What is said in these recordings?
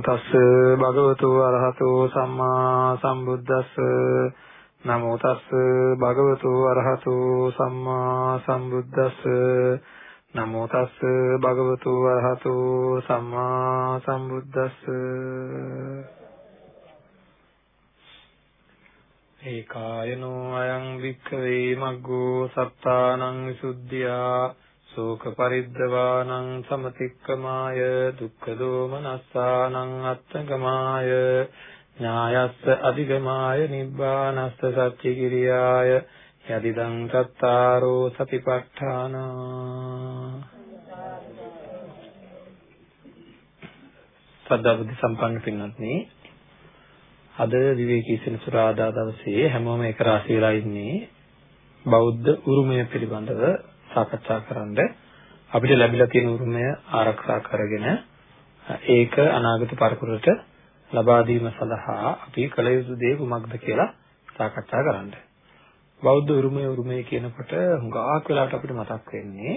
නමෝ තස්ස භගවතු අරහතෝ සම්මා සම්බුද්දස්ස. නමෝ තස්ස භගවතු අරහතෝ සම්මා සම්බුද්දස්ස. නමෝ තස්ස භගවතු අරහතෝ සම්මා සම්බුද්දස්ස. ඒකායනෝ අයං වික්ඛවේ මග්ගෝ සත්තානං විසුද්ධියා. ශෝක පරිද්දවානං සමතික්කමාය දුක්ඛ දෝමනස්සානං අත්තගමාය ඥායස්ස අධිගමාය නිබ්බානස්ස සච්චි කිරියාය යදිදං චත්තාරෝ සතිපට්ඨාන. සද්ධා බුද්ධ සම්පන්න පින්වත්නි අද විවේකී සෙනසුරාදා දවසේ හැමෝම එක රාශි වෙලා ඉන්නේ බෞද්ධ උරුමය පිළිබඳව සාකච්ඡා කරන්න අපිට ලැබිලා තියෙන උරුමය ආරක්ෂා කරගෙන ඒක අනාගත පරපුරට ලබා දීම සඳහා අපි කළ යුතු දේ කුමක්ද කියලා සාකච්ඡා කරන්න. බෞද්ධ උරුමය උරුමය කියනකොට හුඟක් වෙලාවට අපිට මතක් වෙන්නේ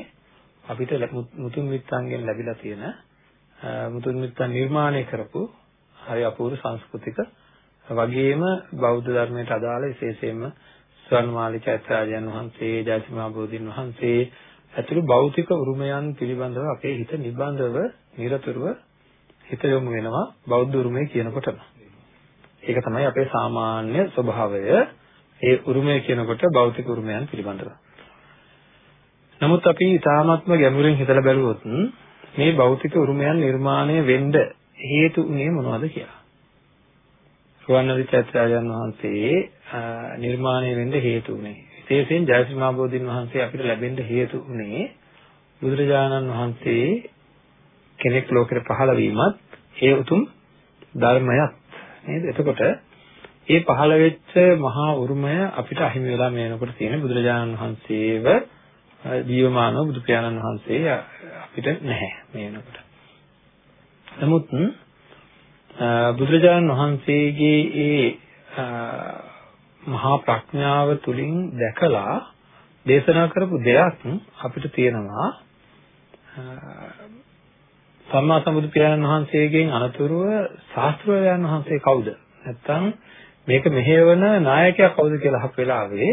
අපිට මුතුන් මිත්තන්ගෙන් ලැබිලා තියෙන මුතුන් මිත්තන් නිර්මාණය කරපු හරි අපූර්ව සංස්කෘතික වගේම බෞද්ධ ධර්මයට අදාළ විශේෂයෙන්ම ස්වර්ණමාලි චෛත්‍යරාජයන් වහන්සේ, ජයසිමහා බෝධීන් වහන්සේ ඇතුළු භෞතික උරුමයන් පිළිබඳව අපේ හිත නිබඳව නිරතුරුව හිත යොමු වෙනවා බෞද්ධ උරුමය කියනකොටම. ඒක තමයි අපේ සාමාන්‍ය ස්වභාවය. ඒ උරුමය කියනකොට භෞතික උරුමයන් පිළිබඳව. නමුත් අපි ඊ타ත්ම ගැඹුරින් හිතලා බැලුවොත් මේ භෞතික උරුමයන් නිර්මාණය වෙන්න හේතු උනේ මොනවද කියලා. සුවර්ණවි චෛත්‍යයන් වහන්සේ නිර්මාණය වෙන්න හේතු උනේ. විශේෂයෙන් ජයසිංහ බෝධින් වහන්සේ අපිට ලැබෙන්න හේතු උනේ බුදුරජාණන් වහන්සේ කෙනෙක් ලෝකෙට පහළ වීමත් ඒ උතුම් ධර්මයක් නේද? එතකොට ඒ පහළ වෙච්ච මහා උරුමය අපිට අහිමි වෙලා මේනකොට තියෙන බුදුරජාණන් වහන්සේව ජීවමානව බුදු පියාණන් වහන්සේ අපිට නැහැ මේනකොට. නමුත් බුදුරජාණන් වහන්සේගේ ඒ මහා ප්‍රඥාව තුලින් දැකලා දේශනා කරපු දෙයක් අපිට තියෙනවා. සම්මා සම්බුදු පියාණන් වහන්සේගෙන් අනතුරුව ශාස්ත්‍රවේයන් වහන්සේ කවුද? නැත්තම් මේක මෙහෙවන නායකයා කවුද කියලා අහපු වෙලාවේ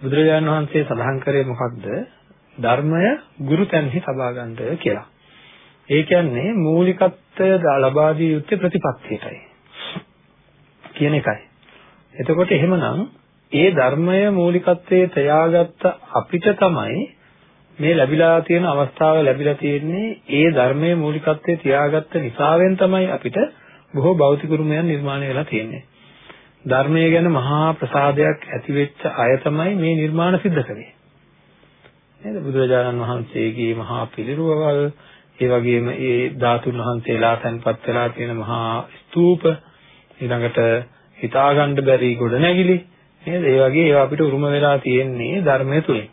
බුදුරජාණන් වහන්සේ සඳහන් කරේ මොකක්ද? ධර්මය ගුරු තැන්හි තබා ගන්නට කියලා. ඒ කියන්නේ මූලිකත්වය ලබා දිය යුත්තේ ප්‍රතිපත්තියටයි කියන එකයි. එතකොට එහෙමනම් ඒ ධර්මය මූලිකත්වයේ තියාගත්ත අපිට තමයි මේ ලැබිලා තියෙන අවස්ථාව ලැබිලා තියෙන්නේ ඒ ධර්මයේ මූලිකත්වයේ තියාගත්ත නිසාවෙන් තමයි අපිට බොහෝ භෞතික උරුමයන් නිර්මාණය වෙලා තියෙන්නේ. ධර්මය ගැන මහා ප්‍රසාදයක් ඇති වෙච්ච අය තමයි මේ නිර්මාණ සිද්ධ කළේ. නේද? බුදුරජාණන් වහන්සේගේ මහා පිළිරුවවල් ඒ වගේම ඒ ධාතුන් වහන්සේලා තැන්පත් වෙලා තියෙන මහා ස්තූප ඊළඟට හිතාගන්න බැරි ගොඩනැගිලි නේද? ඒ වගේ ඒවා අපිට උරුම වෙලා තියෙන්නේ ධර්මය තුලින්.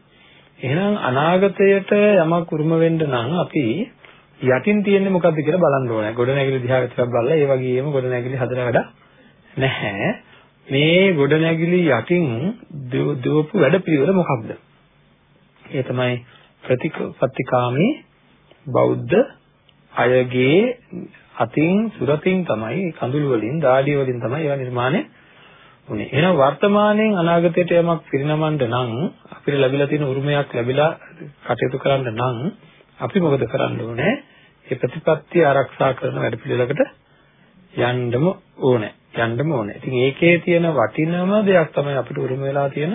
එහෙනම් අනාගතයට යමක් උරුම වෙන්න නම් අපි යටින් තියෙන්නේ මොකද්ද කියලා බලන්න ඕනේ. ගොඩනැගිලි දිහා විතරක් බලලා ඒ වගේම ගොඩනැගිලි හදලා වැඩ නැහැ. මේ ගොඩනැගිලි යටින් දුවපු වැඩ පිළිවෙල මොකක්ද? ඒ තමයි ප්‍රතිපත්තිකාමී බෞද්ධ අයගේ අතින් සුරතින් තමයි කඳුළු වලින් දාඩිය වලින් තමයි ඒවා නිර්මාණය වුනේ. එහෙනම් වර්තමානයෙන් අනාගතයට යමක් පිරිනමන්න නම් අපිට ලැබිලා තියෙන උරුමයක් ලැබිලා කටයුතු කරන්න නම් අපි මොකද කරන්න ඕනේ? මේ ප්‍රතිපත්තිය ආරක්ෂා කරන වැඩපිළිවෙලකට යන්නම ඕනේ. යන්නම ඕනේ. ඉතින් ඒකේ තියෙන වටිනම දෙයක් තමයි අපිට උරුම වෙලා තියෙන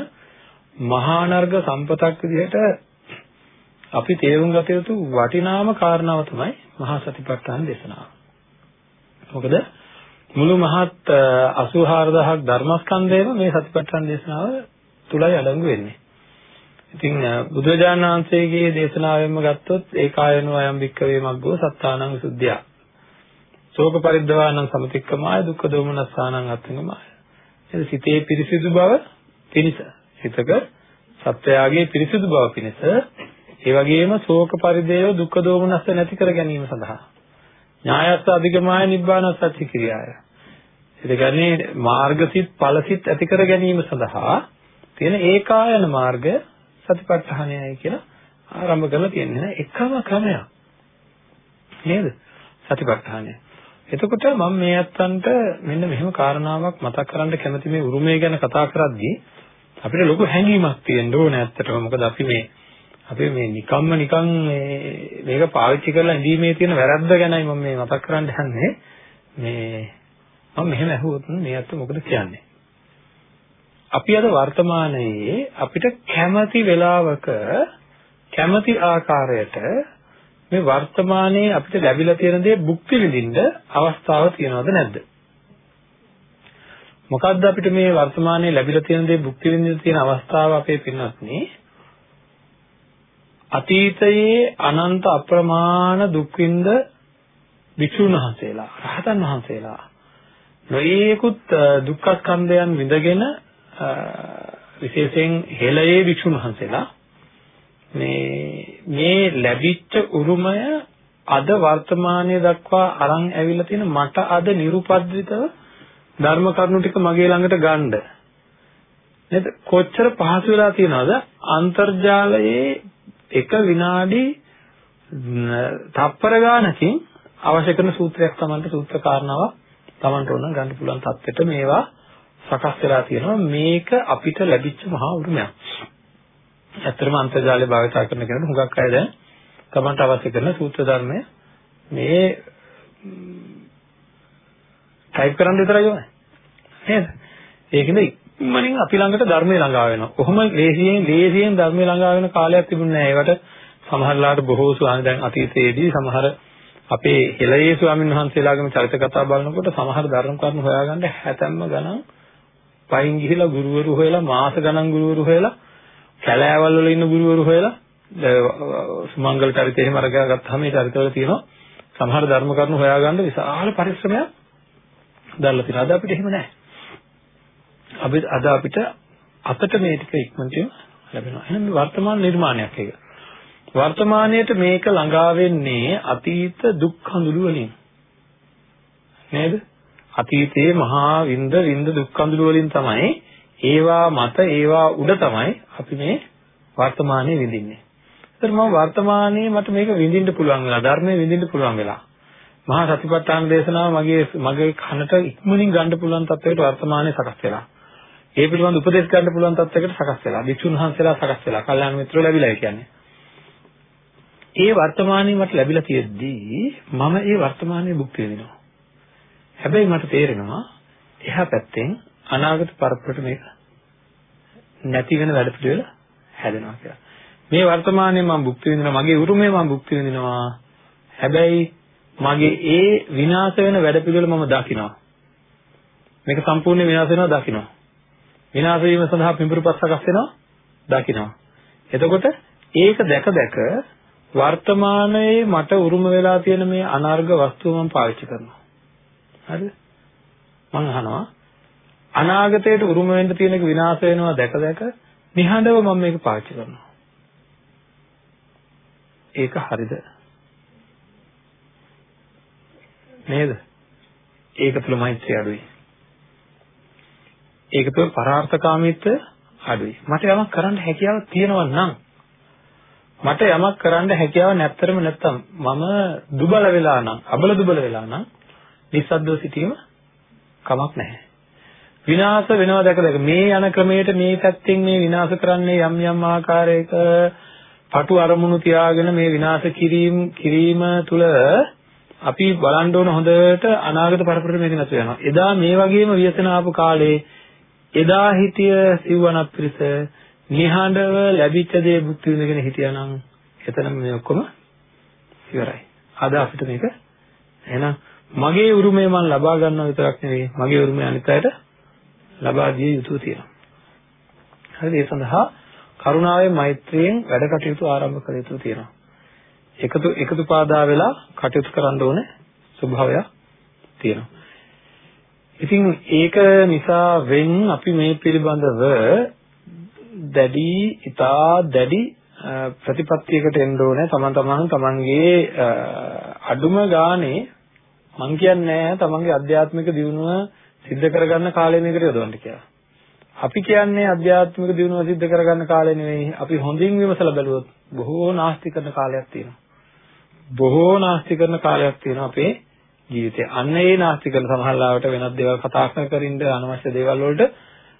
මහා නර්ග සම්පතක් විදිහට අපි තේරුම් ගත යුතු වටිනාම කාරණාව තමයි මහා සතිපට්ඨාන දේශනාව. මොකද මුළු මහත් 84000ක් ධර්මස්කන්ධයම මේ සතිපට්ඨාන දේශනාව තුලයි අඩංගු වෙන්නේ. ඉතින් බුදුරජාණන් වහන්සේගේ දේශනාවෙන්ම ගත්තොත් ඒකායනෝ අයම් වික්කවේ මග්ගෝ සත්තානං විසුද්ධිය. ශෝක පරිද්දවානං සමතික්කමාය දුක්ඛ දෝමනස්සානං අත්ංගමාය. එද සිතේ පිරිසිදු බව පිණිස සිතක සත්‍යයගේ පිරිසිදු බව පිණිස ඒ වගේම ශෝක පරිදේව දුක්ඛ දෝමනස්ස නැති කර ගැනීම සඳහා ඥායස්ස අධිගමාය නිබ්බානස්ස ඇති ක්‍රියාය. ඒ කියන්නේ මාර්ගසිත ඵලසිත ඇති කර ගැනීම සඳහා තියෙන ඒකායන මාර්ගය සතිපට්ඨානයයි කියලා ආරම්භ කරලා තියෙන්නේ එකම ක්‍රමයක්. නේද? සතිපට්ඨානය. එතකොට මම මේ අත්තන්ට මෙන්න මෙහෙම කාරණාවක් මතක් කරන්න කැමති මේ උරුමය ගැන කතා කරද්දී අපිට ලොකු හැඟීමක් තියෙන්න ඕනේ ඇත්තටම. මොකද අපි මේ අපි මේ නිකම්ම නිකන් මේක පාවිච්චි කරලා ඉඳීමේ තියෙන වැරද්ද ගැනයි මම මේ මතක් කරන්න යන්නේ. මේ මම මෙහෙම ඇහුවොත් මේ අත්ත මොකද කියන්නේ? අපි අද වර්තමානයේ අපිට කැමති වෙලාවක කැමති ආකාරයට මේ වර්තමානයේ අපිට ලැබිලා තියෙන දේ භුක්ති විඳින්න අවස්ථාව තියනවද නැද්ද? මොකද්ද අපිට මේ වර්තමානයේ ලැබිලා තියෙන දේ භුක්ති විඳින්න තියෙන අවස්ථාව අපේ පින්වත්නි? අතීතයේ අනන්ත අප්‍රමාණ දුක් විඳ විසුණු වහන්සේලා, රහතන් වහන්සේලා. නොයේකුත් දුක්ඛ ස්කන්ධයන් විඳගෙන විශේෂයෙන් හෙළයේ විසුණු වහන්සේලා මේ මේ ලැබිච්ච උරුමය අද වර්තමානයේ දක්වා අරන් ඇවිල්ලා තියෙන මට අද නිරුපද්‍රිතව ධර්ම කරුණු ටික මගේ ළඟට ගන්න. නේද කොච්චර පහසු වෙලා තියෙනවද? අන්තර්ජාලයේ එක විනාඩි තප්පර ගානකින් අවශ්‍ය කරන සූත්‍රයක් Tamanට සූත්‍ර කාරණාවක් Tamanට ඕන ගන්න පුළුවන් තත්ත්වෙට මේවා සකස් වෙලා තියෙනවා මේක අපිට ලැබිච්ච මහා උරුමයක් ඇත්තටම අන්තර්ජාලය භාවිත කරන කෙනෙක් හුඟක් අය දැන් තමන්ට අවශ්‍ය කරන සූත්‍ර ධර්මය මේ ටයිප් කරන්න විතරයි ඕනේ. නේද? ඒකෙන්ද ඉක්මනින් අපි ළඟට ධර්මය ළඟා වෙනවා. කොහොම ලේසියෙන් ලේසියෙන් ධර්මය ළඟා වෙන කාලයක් තිබුණේ නැහැ. ඒවට සමහරලාට බොහෝ ස්වාමීන් දැන් අතීතයේදී සමහර අපේ හෙළයේ ස්වාමීන් වහන්සේලාගේම චරිත කතා බලනකොට සමහර ධර්ම කරුණු හොයාගන්න හැතැම්ම ගණන් පයින් ගිහිලා ගුරුවරු හොයලා මාස ගණන් ගුරුවරු හොයලා කැලෑවල් වල ඉන්න ගුරුවරු හොයලා සුමංගල චරිතය එහෙම අරගෙන ගත්තාම මේ චරිතවල තියෙනවා සමහර ධර්ම කරුණු හොයාගන්න විශාල පරිශ්‍රමයක් දැල්ලා තියෙනවා. අද අපිට එහෙම නැහැ. අපි අද අපිට අතට මේ ටික ඉක්මනට ලැබෙනවා. එහෙනම් වර්තමාන නිර්මාණයක් ඒක. වර්තමානයේට මේක ළඟා වෙන්නේ අතීත දුක් හඳුළු වලින්. නේද? අතීතයේ මහා වින්ද වින්ද දුක් හඳුළු වලින් තමයි ඒවා මත ඒවා උඩ තමයි අපි මේ වර්තමානයේ විඳින්නේ. ඒතර මම වර්තමානයේ මට මේක විඳින්න පුළුවන් වෙලා ධර්මයේ විඳින්න පුළුවන් වෙලා. මහා සතිපට්ඨාන දේශනාව මගේ මගේ කනට ඉක්මනින් ගන්න පුළුවන් තත්ත්වයකට වර්තමානයේ සකස් වෙලා. ඒ පිළිබඳ උපදෙස් ගන්න පුළුවන් තත්ත්වයකට සකස් වෙලා. වික්ෂුන් වහන්සේලා සකස් වෙලා. කල්යාණ මිත්‍රෝ ලැබිලා කියන්නේ. ඒ වර්තමානයේ මට ලැබිලා තියෙද්දී මම ඒ වර්තමානයේ භුක්ති විඳිනවා. හැබැයි මට තේරෙනවා එහා පැත්තෙන් අනාගත පරපරට මේක නැති වෙන වැඩ පිළිවෙල හැදෙනවා කියලා. මේ වර්තමානයේ මම භුක්ති විඳිනවා මගේ උරුමය මම භුක්ති විඳිනවා. හැබැයි මගේ ඒ විනාශ වෙන වැඩ පිළිවෙල මම දකිනවා. මේක සම්පූර්ණ විනාශ වෙනවා දකිනවා. විනාශ වීම සඳහා පිඹුරුපත් සකස් වෙනවා දකිනවා. එතකොට ඒක දැක දැක වර්තමානයේ මට උරුම වෙලා තියෙන මේ අනර්ග වස්තුව මම පාවිච්චි කරනවා. හරිද? මම අහනවා අනාගතයට උරුම වෙන්න තියෙන එක විනාශ වෙනවා දැක දැක නිහඬව මම මේක පාවිච්චි කරනවා. ඒක හරිද? නේද? ඒක තුල මෛත්‍රිය අඩුයි. ඒක තුල පරාර්ථකාමීත්වය අඩුයි. මට යමක් කරන්න හැකියාව තියෙනවා නම් මට යමක් කරන්න හැකියාව නැත්තරම නැත්තම් මම දුබල වෙලා නම් අබල දුබල වෙලා නම් නිස්සද්දව සිටීම කමක් නැහැ. විනාශ වෙනවා දැක දැක මේ යන ක්‍රමයට මේ පැත්තෙන් මේ විනාශ කරන්නේ යම් යම් ආකාරයක පටු අරමුණු තියාගෙන මේ විනාශ කිරීම කිරීම තුළ අපි බලන්න ඕන හොඳට අනාගත පරපරට මේක නැතු වෙනවා. එදා මේ වගේම ව්‍යසන ආපු කාලේ එදා හිටිය සිව්වනක් පිරිස නිහඬව ලැබිච්ච දේ භුක්ති විඳගෙන හිටියානම් එතනම මේ ඔක්කොම ඉවරයි. අද අපිට මේක එහෙනම් මගේ උරුමය මම ලබා ගන්නවා විතරක් නෙවෙයි මගේ උරුමය අනිත් අයට ලබා දිය යුතු තියෙනවා. හරිද? ඒ සඳහා කරුණාවෙන් මෛත්‍රියෙන් වැඩ කටයුතු ආරම්භ කළ යුතු තියෙනවා. එකතු එකතු පාදා වෙලා කටයුතු කරන්න ඕනේ ස්වභාවයක් තියෙනවා. ඉතින් ඒක නිසා වෙන් අපි මේ පිළිබඳව දැඩි ඊටා දැඩි ප්‍රතිපත්තියකට එන්න ඕනේ තමන් තමන් තමන්ගේ අඩුම ගානේ මං කියන්නේ තමන්ගේ අධ්‍යාත්මික දියුණුව සිද්ධ කරගන්න කාලය මේකට යොදවන්න කියලා. අපි කියන්නේ අධ්‍යාත්මික දියුණුව සිද්ධ කරගන්න කාලය නෙවෙයි. අපි හොඳින් විමසලා බැලුවොත් බොහෝ නාස්ති කරන කාලයක් තියෙනවා. බොහෝ නාස්ති කරන කාලයක් තියෙනවා අපේ ජීවිතේ. අන්න ඒ නාස්ති කරන සමහරවිට වෙනත් දේවල් කතා කර කර ඉන්න අනවශ්‍ය දේවල් වලට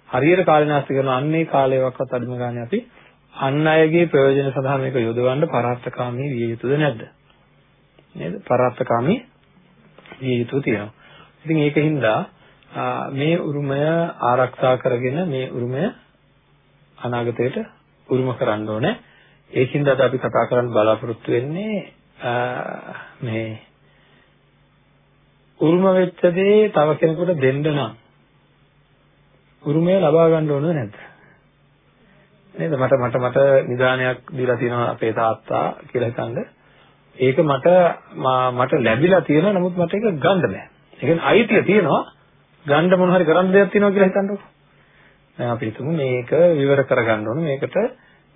හරියට කාලේ නාස්ති කරන අන්නේ කාලයකවත් අඩුම ගානේ අපි අන් අයගේ ප්‍රයෝජන සඳහා මේක යොදවන්න පරාර්ථකාමී විය යුතුද නැද්ද? නේද? පරාර්ථකාමී විය යුතු තියෙනවා. ඉතින් ඒකින්ද මේ උරුමය ආරක්ෂා කරගෙන මේ උරුමය අනාගතයට උරුම කරන්න ඕනේ. ඒකින්ද අද අපි කතා කරන්න බලාපොරොත්තු වෙන්නේ මේ උරුම වෙච්ච දේ තව කෙනෙකුට දෙන්න නම් උරුමය ලබා ගන්න ඕනද නැද්ද? නේද මට මට මට නිදානයක් දීලා තියෙනවා අපේ තාත්තා කියලා හිතනද ඒක මට මට ලැබිලා තියෙනවා නමුත් මට ඒක ගන්න බෑ. ඒ කියන්නේ අයිතිය තියෙනවා ගන්න මොන හරි කරන්න දෙයක් තියෙනවා කියලා හිතන්නකො. දැන් අපි හිතමු මේක විවර කරගන්න ඕන මේකට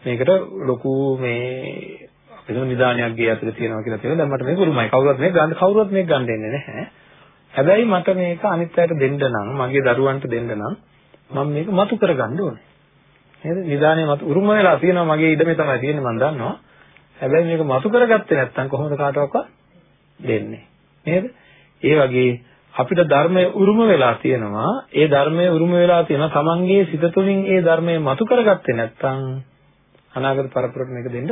මේකට ලොකු මේ අපි හිතමු නිදානයක් ගේ ඇතුලේ තියෙනවා කියලා තියෙනවා. දැන් මට මේක උරුමයි. කවුරුත් මේක ගන්න කවුරුත් මේක ගන්න දෙන්නේ නැහැ. හැබැයි මට මේක අනිත් අයට දෙන්න නම් මගේ දරුවන්ට දෙන්න නම් මම මේක මතු කරගන්න ඕනේ. නේද? නිදානේ මතු උරුම වෙලා තියෙනවා මගේ ඉඩමේ තමයි තියෙන්නේ මම දන්නවා. හැබැයි මේක මතු කරගත්තේ නැත්නම් කොහොමද කාටවත් දෙන්නේ? නේද? ඒ වගේ අපිට ධර්මයේ උරුම වෙලා තියෙනවා. ඒ ධර්මයේ උරුම වෙලා තියෙනවා. තමන්ගේ සිත තුළින් ඒ ධර්මයේ මතු කරගත්තේ නැත්නම් අනාගත පරපුරට මේක දෙන්න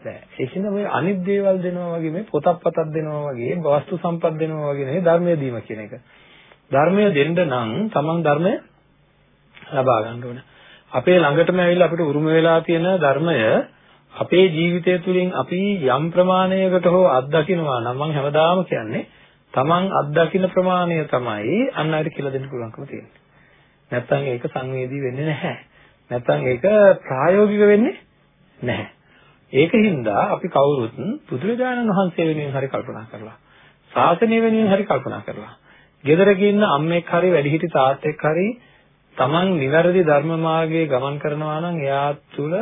බෑ. ඒකින්ද මේ අනිත් දේවල් දෙනවා වගේ මේ පොතක් පතක් දෙනවා වගේ වස්තු සම්පත් දෙනවා වගේ නෙවෙයි ධර්මය දීම කියන එක. ධර්මය දෙන්න නම් තමන් ධර්මය ලබා ගන්න ඕනේ. අපේ ළඟටම ඇවිල්ලා අපිට උරුම වෙලා තියෙන ධර්මය අපේ ජීවිතය තුළින් අපි යම් ප්‍රමාණයකට හෝ අත්දකින්නවා නම් මම හැමදාම කියන්නේ තමන් අත්දකින්න ප්‍රමාණය තමයි අන් අයට කියලා දෙන්න පුළුවන්කම තියෙන්නේ. නැත්තම් ඒක සංවේදී වෙන්නේ නැහැ. නැත්තම් ඒක ප්‍රායෝගික වෙන්නේ නැහැ. ඒකින්ද අපි කවුරුත් බුදුරජාණන් වහන්සේ වෙනුවෙන් හරි කල්පනා කරලා ශාසනය වෙනුවෙන් හරි කල්පනා කරලා ගෙදරක ඉන්න අම්මෙක් හරි වැඩිහිටි තාත්තෙක් හරි තමන් නිවැරදි ධර්ම මාර්ගයේ ගමන් කරනවා නම් එයා තුළ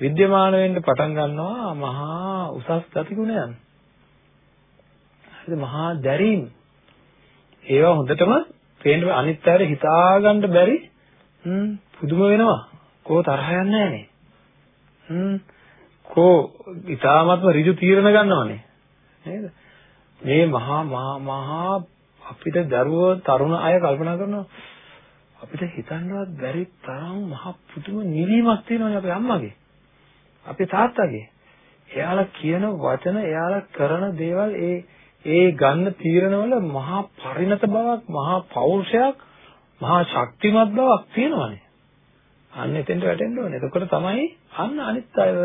විද්‍යමාන වෙන්න පටන් ගන්නවා මහා උසස් ගතිගුණයන්. හරිද මහා දැරීම්. ඒවා හොඳටම පේන්න අනිත් අයට හිතාගන්න බැරි පුදුම වෙනවා. කෝ තරහ යන්නේ නැහනේ. හ්ම් කෝ ඊටාත්ම ඍජු තීරණ ගන්නවනේ. නේද? මේ මහා මහා මහා අපිට දරුවෝ තරුණ අය කල්පනා කරනවා අපිට හිතන්නවත් බැරි තරම් මහ පුදුම නිවීමක් තියෙනවානේ අපේ අම්මගේ. අපේ තාත්තගේ. එයාලා කියන වචන එයාලා කරන දේවල් ඒ ඒ ගන්න තීරණවල මහා පරිණත බවක්, මහා පෞරුෂයක්, මහා ශක්තිමත් බවක් තියෙනවානේ. අන්න එතෙන්ට වැටෙන්න ඕනේ. එතකොට තමයි අන්න අනිත් අයව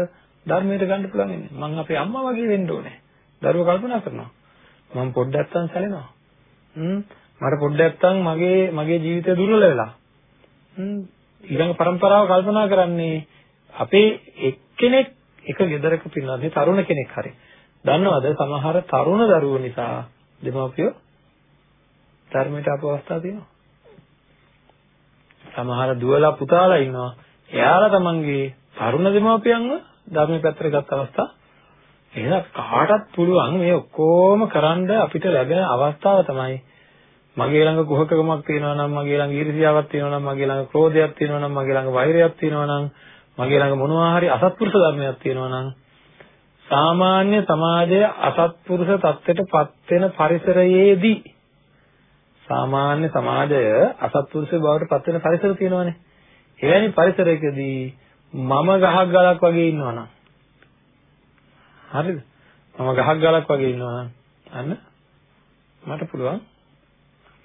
ධර්මයට ගන්න පුළුවන් වෙන්නේ. මම අපේ අම්මා වගේ වෙන්න ඕනේ. දරුවෝ කල්පනා කරනවා. මම පොඩ්ඩක් නැත්තම් සැලෙනවා. හ්ම් මට පොඩ්ඩක් නැත්තම් මගේ මගේ ජීවිතය දුර්වල වෙලා. හ්ම් ඊළඟ પરම්පරාව කල්පනා කරන්නේ අපේ එක්කෙනෙක් එක ගෙදරක පින්නන්නේ තරුණ කෙනෙක් හරි. දන්නවද සමහර තරුණ දරුවෝ නිසා දෙමාපියෝ ධර්මයට අප අවස්ථා තියෙනවා. සමහර දුවලා පුතාලා ඉන්නවා. එයාලා තමන්ගේ තරුණ දෙමාපියන්ව ධර්මයේ පැත්තට ගත්ත අවස්ථා එහෙනම් කාටත් පුළුවන් මේ ඔක්කොම කරන්න අපිට ලැබෙන අවස්ථාව තමයි මගේ ළඟ කුහකකමක් තියෙනවා නම් මගේ ළඟ ඊර්ෂ්‍යාවක් තියෙනවා නම් මගේ ළඟ ක්‍රෝධයක් තියෙනවා නම් මගේ ළඟ වෛරයක් තියෙනවා නම් මගේ ළඟ මොනවා හරි අසත්පුරුෂ ධර්මයක් තියෙනවා නම් සාමාන්‍ය සමාජය අසත්පුරුෂ தත්ත්වයටපත් වෙන පරිසරයේදී සාමාන්‍ය සමාජය අසත්පුරුෂ බවට පත් වෙන පරිසර තියෙනවානේ. එවැනි පරිසරයකදී මම ගහක් ගලක් වගේ ඉන්නවනම් හරිද? මම ගහක් ගලක් වගේ ඉන්නවනම් අන්න මට පුළුවන්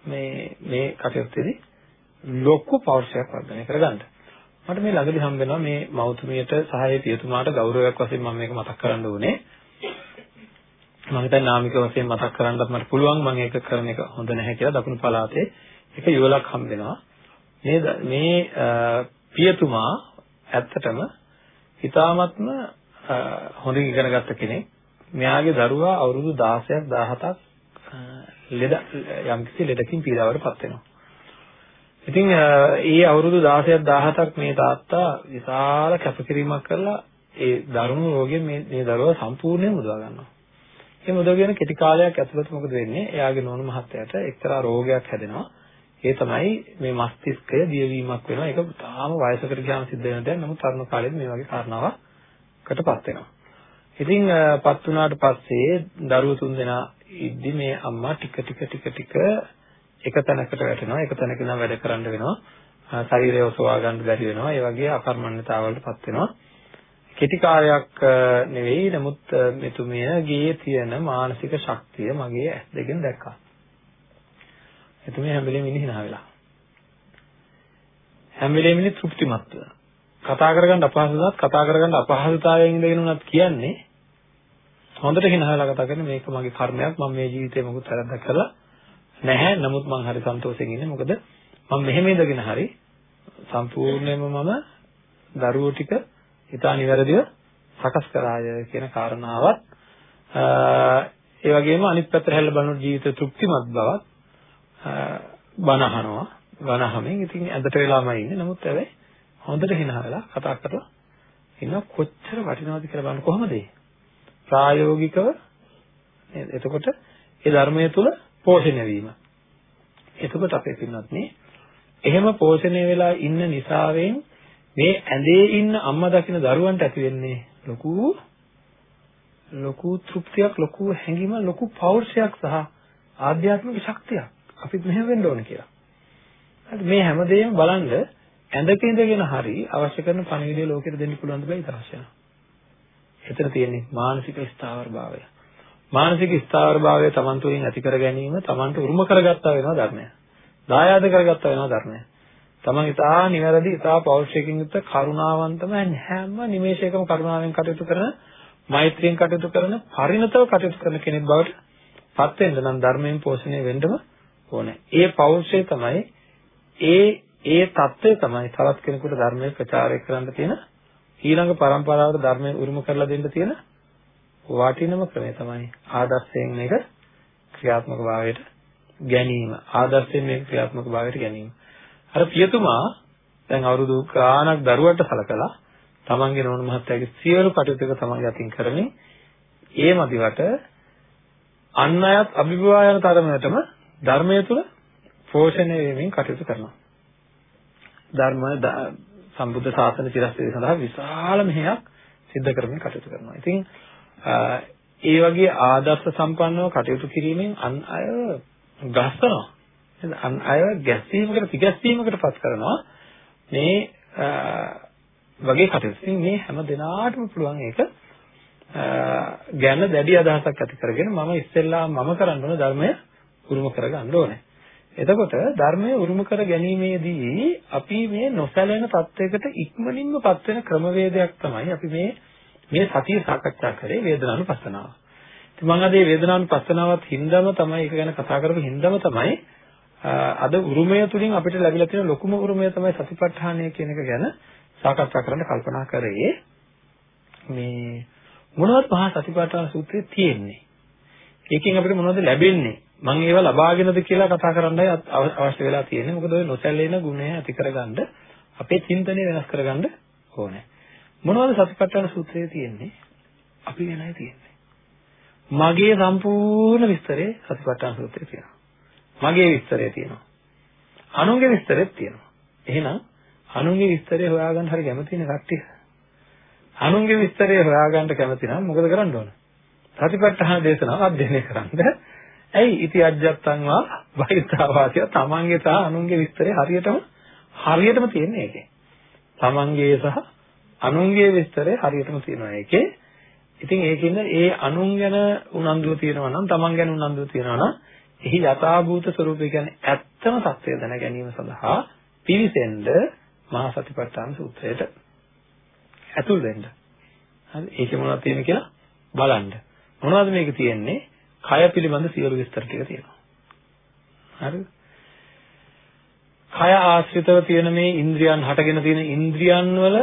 මේ මේ කටයුත්තේදී ලොකු පෞරුෂයක් වර්ධනය කරගන්න. මට මේ ළඟදී හම්බ වෙනවා මේ මෞතුමියට සහාය පියතුමාට ගෞරවයක් වශයෙන් මම මේක මතක් කරන්න ඕනේ. මම හිතන්නේ නාමික වශයෙන් මතක් කරන්නත් මට පුළුවන් මම ඒක කරන එක හොඳ නැහැ කියලා දකුණු පළාතේ එක යුවලක් හම්බ වෙනවා. මේ මේ පියතුමා ඇත්තටම හිතාමත්ම හොඳින් ඉගෙන ගත්ත කෙනෙක්. මෙයාගේ දරුවා අවුරුදු 16ක් 17ක් ලෙඩ යම්කිසි ලෙඩකින් පීඩාවටපත් වෙනවා. ඉතින් ඒ අවුරුදු 16ක් 17ක් මේ තාත්තා විශාල කැපකිරීමක් කරලා ඒ දරුණු රෝගයෙන් මේ මේ දරුවා සම්පූර්ණයෙන් මුදවා ගන්නවා. මේ මුදවගෙන කෙටි කාලයක් ඇතුළත මොකද වෙන්නේ? එයාගේ නෝන මහත්තයාට එක්තරා රෝගයක් හැදෙනවා. ඒ තමයි මේ මස්තිෂ්කය දියවීමක් වෙනවා. ඒක තාම වයසකට ගියාම සිද්ධ වෙන දෙයක්. නමුත් තරුණ කාලෙත් මේ වගේ කාරණාවකටපත් වෙනවා. ඉතින් පත් වුණාට පස්සේ දරුවෝ තුන්දෙනා ඉද්දි මේ අම්මා ටික ටික ටික ටික එක තැනකට වැටෙනවා එක තැනක ඉඳන් වැඩ කරන්න වෙනවා ශරීරය ඔසවා ගන්න බැරි වෙනවා ඒ වගේ අකර්මණ්‍යතාවලටපත් වෙනවා කෙටි කාලයක් නෙවෙයි නමුත් මෙතුමියගේ තියෙන මානසික ශක්තිය මගේ ඇස් දෙකෙන් දැක්කා එතුමිය හැම වෙලෙම ඉන්නේ hina වෙලා හැම වෙලෙම ඉන්නේ තෘප්තිමත්ව කතා කරගන්න අපහසුතාවත් කතා කරගන්න අපහසුතාවයෙන් ඉඳගෙන උනත් කියන්නේ හොඳට hina වෙලා කතා කරන්නේ මේක මගේ කර්මයක් මම මේ ජීවිතේ මොකුත් වැරද්දක් කරලා නැහැ. නමුත් මම හරි සන්තෝෂයෙන් ඉන්නේ. මොකද මම මෙහෙම ඉඳගෙන හරි සම්පූර්ණයෙන්ම මම දරුවෝ ටික ඉතා නිවැරදිව සකස් කරාය කියන කාරණාවත් ඒ වගේම අනිත් පැත්තට හැල්ල බලනකොට ජීවිත තෘප්තිමත් බවක් බනහනවා. බනහමින් ඉතින් ඇඳට වෙලාමයි ඉන්නේ. නමුත් හැබැයි හොඳට hina වෙලා කතා කරලා ඉන්න කොච්චර වටිනවද කියලා බලන්න කොහොමද ඒ? ප්‍රායෝගිකව නේද? එතකොට ඒ ධර්මයේ තුල පෝෂණය වීම. එතකොට අපේ පින්වත්නි එහෙම පෝෂණය වෙලා ඉන්න නිසාවෙන් මේ ඇඳේ ඉන්න අම්මා දකින්න දරුවන්ට ඇති වෙන්නේ ලොකු ලොකු තෘප්තියක් ලොකු හැඟීමක් ලොකු පෞරුෂයක් සහ ආධ්‍යාත්මික ශක්තියක් අපිත් මෙහෙම වෙන්න ඕන කියලා. හරි මේ හැමදේම බලන්න ඇඳක ඉඳගෙන හරි අවශ්‍ය කරන පණිවිඩය ලෝකෙට දෙන්න පුළුවන් දෙයක් ඉතාලශන. එතන තියෙන්නේ මානසික ස්ථාවරභාවය. මානසික ස්ථාවරභාවය Taman තුළින් ඇති කර ගැනීම Tamanට උරුම කරගත්තා වෙනවා ධර්මය. දායාද කරගත්තා වෙනවා ධර්මය. Taman ඉතා නිවැරදි ඉතා පෞරුෂයකින් යුක්ත කරුණාවන්තම හැම නිමේෂයකම කරුණාවෙන් කටයුතු කරන මෛත්‍රියෙන් කටයුතු කරන පරිණතව කටයුතු කරන කෙනෙක් බවට පත් වෙන්න නම් ධර්මයෙන් පෝෂණය වෙන්නම ඕනේ. ඒ පෞරුෂය තමයි ඒ ඒ தත්ත්වය තමයි තවත් කෙනෙකුට ධර්මයේ ප්‍රචාරය කරන්න තියෙන ඊළඟ પરම්පරාවට ධර්මයේ උරුම කරලා දෙන්න තියෙන වටිනම ක්‍රමය තමයි ආදර්ශයෙන් මේක ක්‍රියාත්මක භාවයට ගැනීම. ආදර්ශයෙන් මේක ක්‍රියාත්මක භාවයට ගැනීම. අර පියතුමා දැන් අවුරුදු ගාණක් දරුවට සලකලා තමන්ගේ නෝන මහත්තයාගේ සියලු කටයුතු ටික තමන්ගේ අතින් කරමින් ඒ මදිවට අන් අයත් අභිභවායන තරමටම ධර්මය තුල පෝෂණය වෙමින් කටයුතු කරනවා. ධර්ම සම්බුද්ධ ශාසන චිරස්ථිතිය සඳහා විශාල මෙහෙයක් සිද්ධ කරමින් කටයුතු කරනවා. ඉතින් ඒ වගේ ආදර්ශ සම්පන්නව කටයුතු කිරීමෙන් අන් අය ගස්සනවා. අන් අය ගැස්සීමකට පිගැස්සීමකට පත් කරනවා. මේ වගේ කටයුතු. ඉතින් මේ හැම දිනාටම පුළුවන් ඒක ගැන දැඩි අදහසක් ඇති කරගෙන මම ඉස්සෙල්ලා මම කරන්න ඕන ධර්මය උරුම කරගන්න ඕනේ. එතකොට ධර්මය උරුම කර ගැනීමේදී අපි මේ නොසැලෙන තත්වයකට ඉක්මනින්මපත් වෙන ක්‍රමවේදයක් තමයි අපි මේ මේ සතිය සාකච්ඡා කරේ වේදනානුපස්සනාව. ඉතින් මම අද මේ වේදනානුපස්සනාවත් හින්දාම තමයි ඒක ගැන කතා කරපු හින්දාම තමයි අද උරුමය තුලින් අපිට ලැබිලා තියෙන ලොකුම උරුමය තමයි සතිපට්ඨානය කියන එක ගැන සාකච්ඡා කරන්න කල්පනා කරේ. මේ මොනවද මහා සතිපට්ඨාන සූත්‍රයේ තියෙන්නේ? ඒකෙන් අපිට මොනවද ලැබෙන්නේ? මම ඒවා ලබාගෙනද කියලා කතා කරන්නයි අවශ්‍ය වෙලා තියෙන්නේ. මොකද ඔය නොසැලෙන ගුණය ඇති කරගන්න අපේ චින්තනය වෙනස් කරගන්න ඕනේ. මොනවද සතිපට්ඨාන සූත්‍රයේ තියෙන්නේ? අපි ගැනයි තියෙන්නේ. මගේ සම්පූර්ණ විස්තරේ සතිපට්ඨාන සූත්‍රයේ තියෙනවා. මගේ විස්තරය තියෙනවා. අනුන්ගේ විස්තරෙත් තියෙනවා. එහෙනම් අනුන්ගේ විස්තරය හොයාගන්න හරි කැමති නේ කට්ටිය. අනුන්ගේ විස්තරය හොයාගන්න කැමති නම් මොකද කරන්න ඕන? සතිපට්ඨාන දේශනාව අධ්‍යයනය කරන්න. ඇයි ඉති අජ්ජත්තං වා බහිතාවාසිය තමන්ගේ සහ අනුන්ගේ විස්තරය හරියටම හරියටම තියෙන්නේ ඒකේ. තමන්ගේ සහ අනුන්ගේ විස්තරය හරියටම තියෙනවා ඒකේ. ඉතින් ඒකින්ද ඒ අනුන් ගැන උනන්දුව තියෙනවා නම් තමන් ගැන උනන්දුව තියෙනවා නම් එහි යථාභූත ස්වરૂපය කියන්නේ ඇත්තම සත්‍යය දැන ගැනීම සඳහා පිවිසෙන්න මහා සතිපට්ඨාන සූත්‍රයට ඇතුල් වෙන්න. හරි ඒකේ මොනවද තියෙන්නේ කියලා බලන්න. මොනවද මේක තියෙන්නේ? කය පිළිබඳ සියලු විස්තර ටික තියෙනවා. හරිද? කය ආශ්‍රිතව තියෙන මේ ඉන්ද්‍රියන් හටගෙන තියෙන ඉන්ද්‍රියන් වල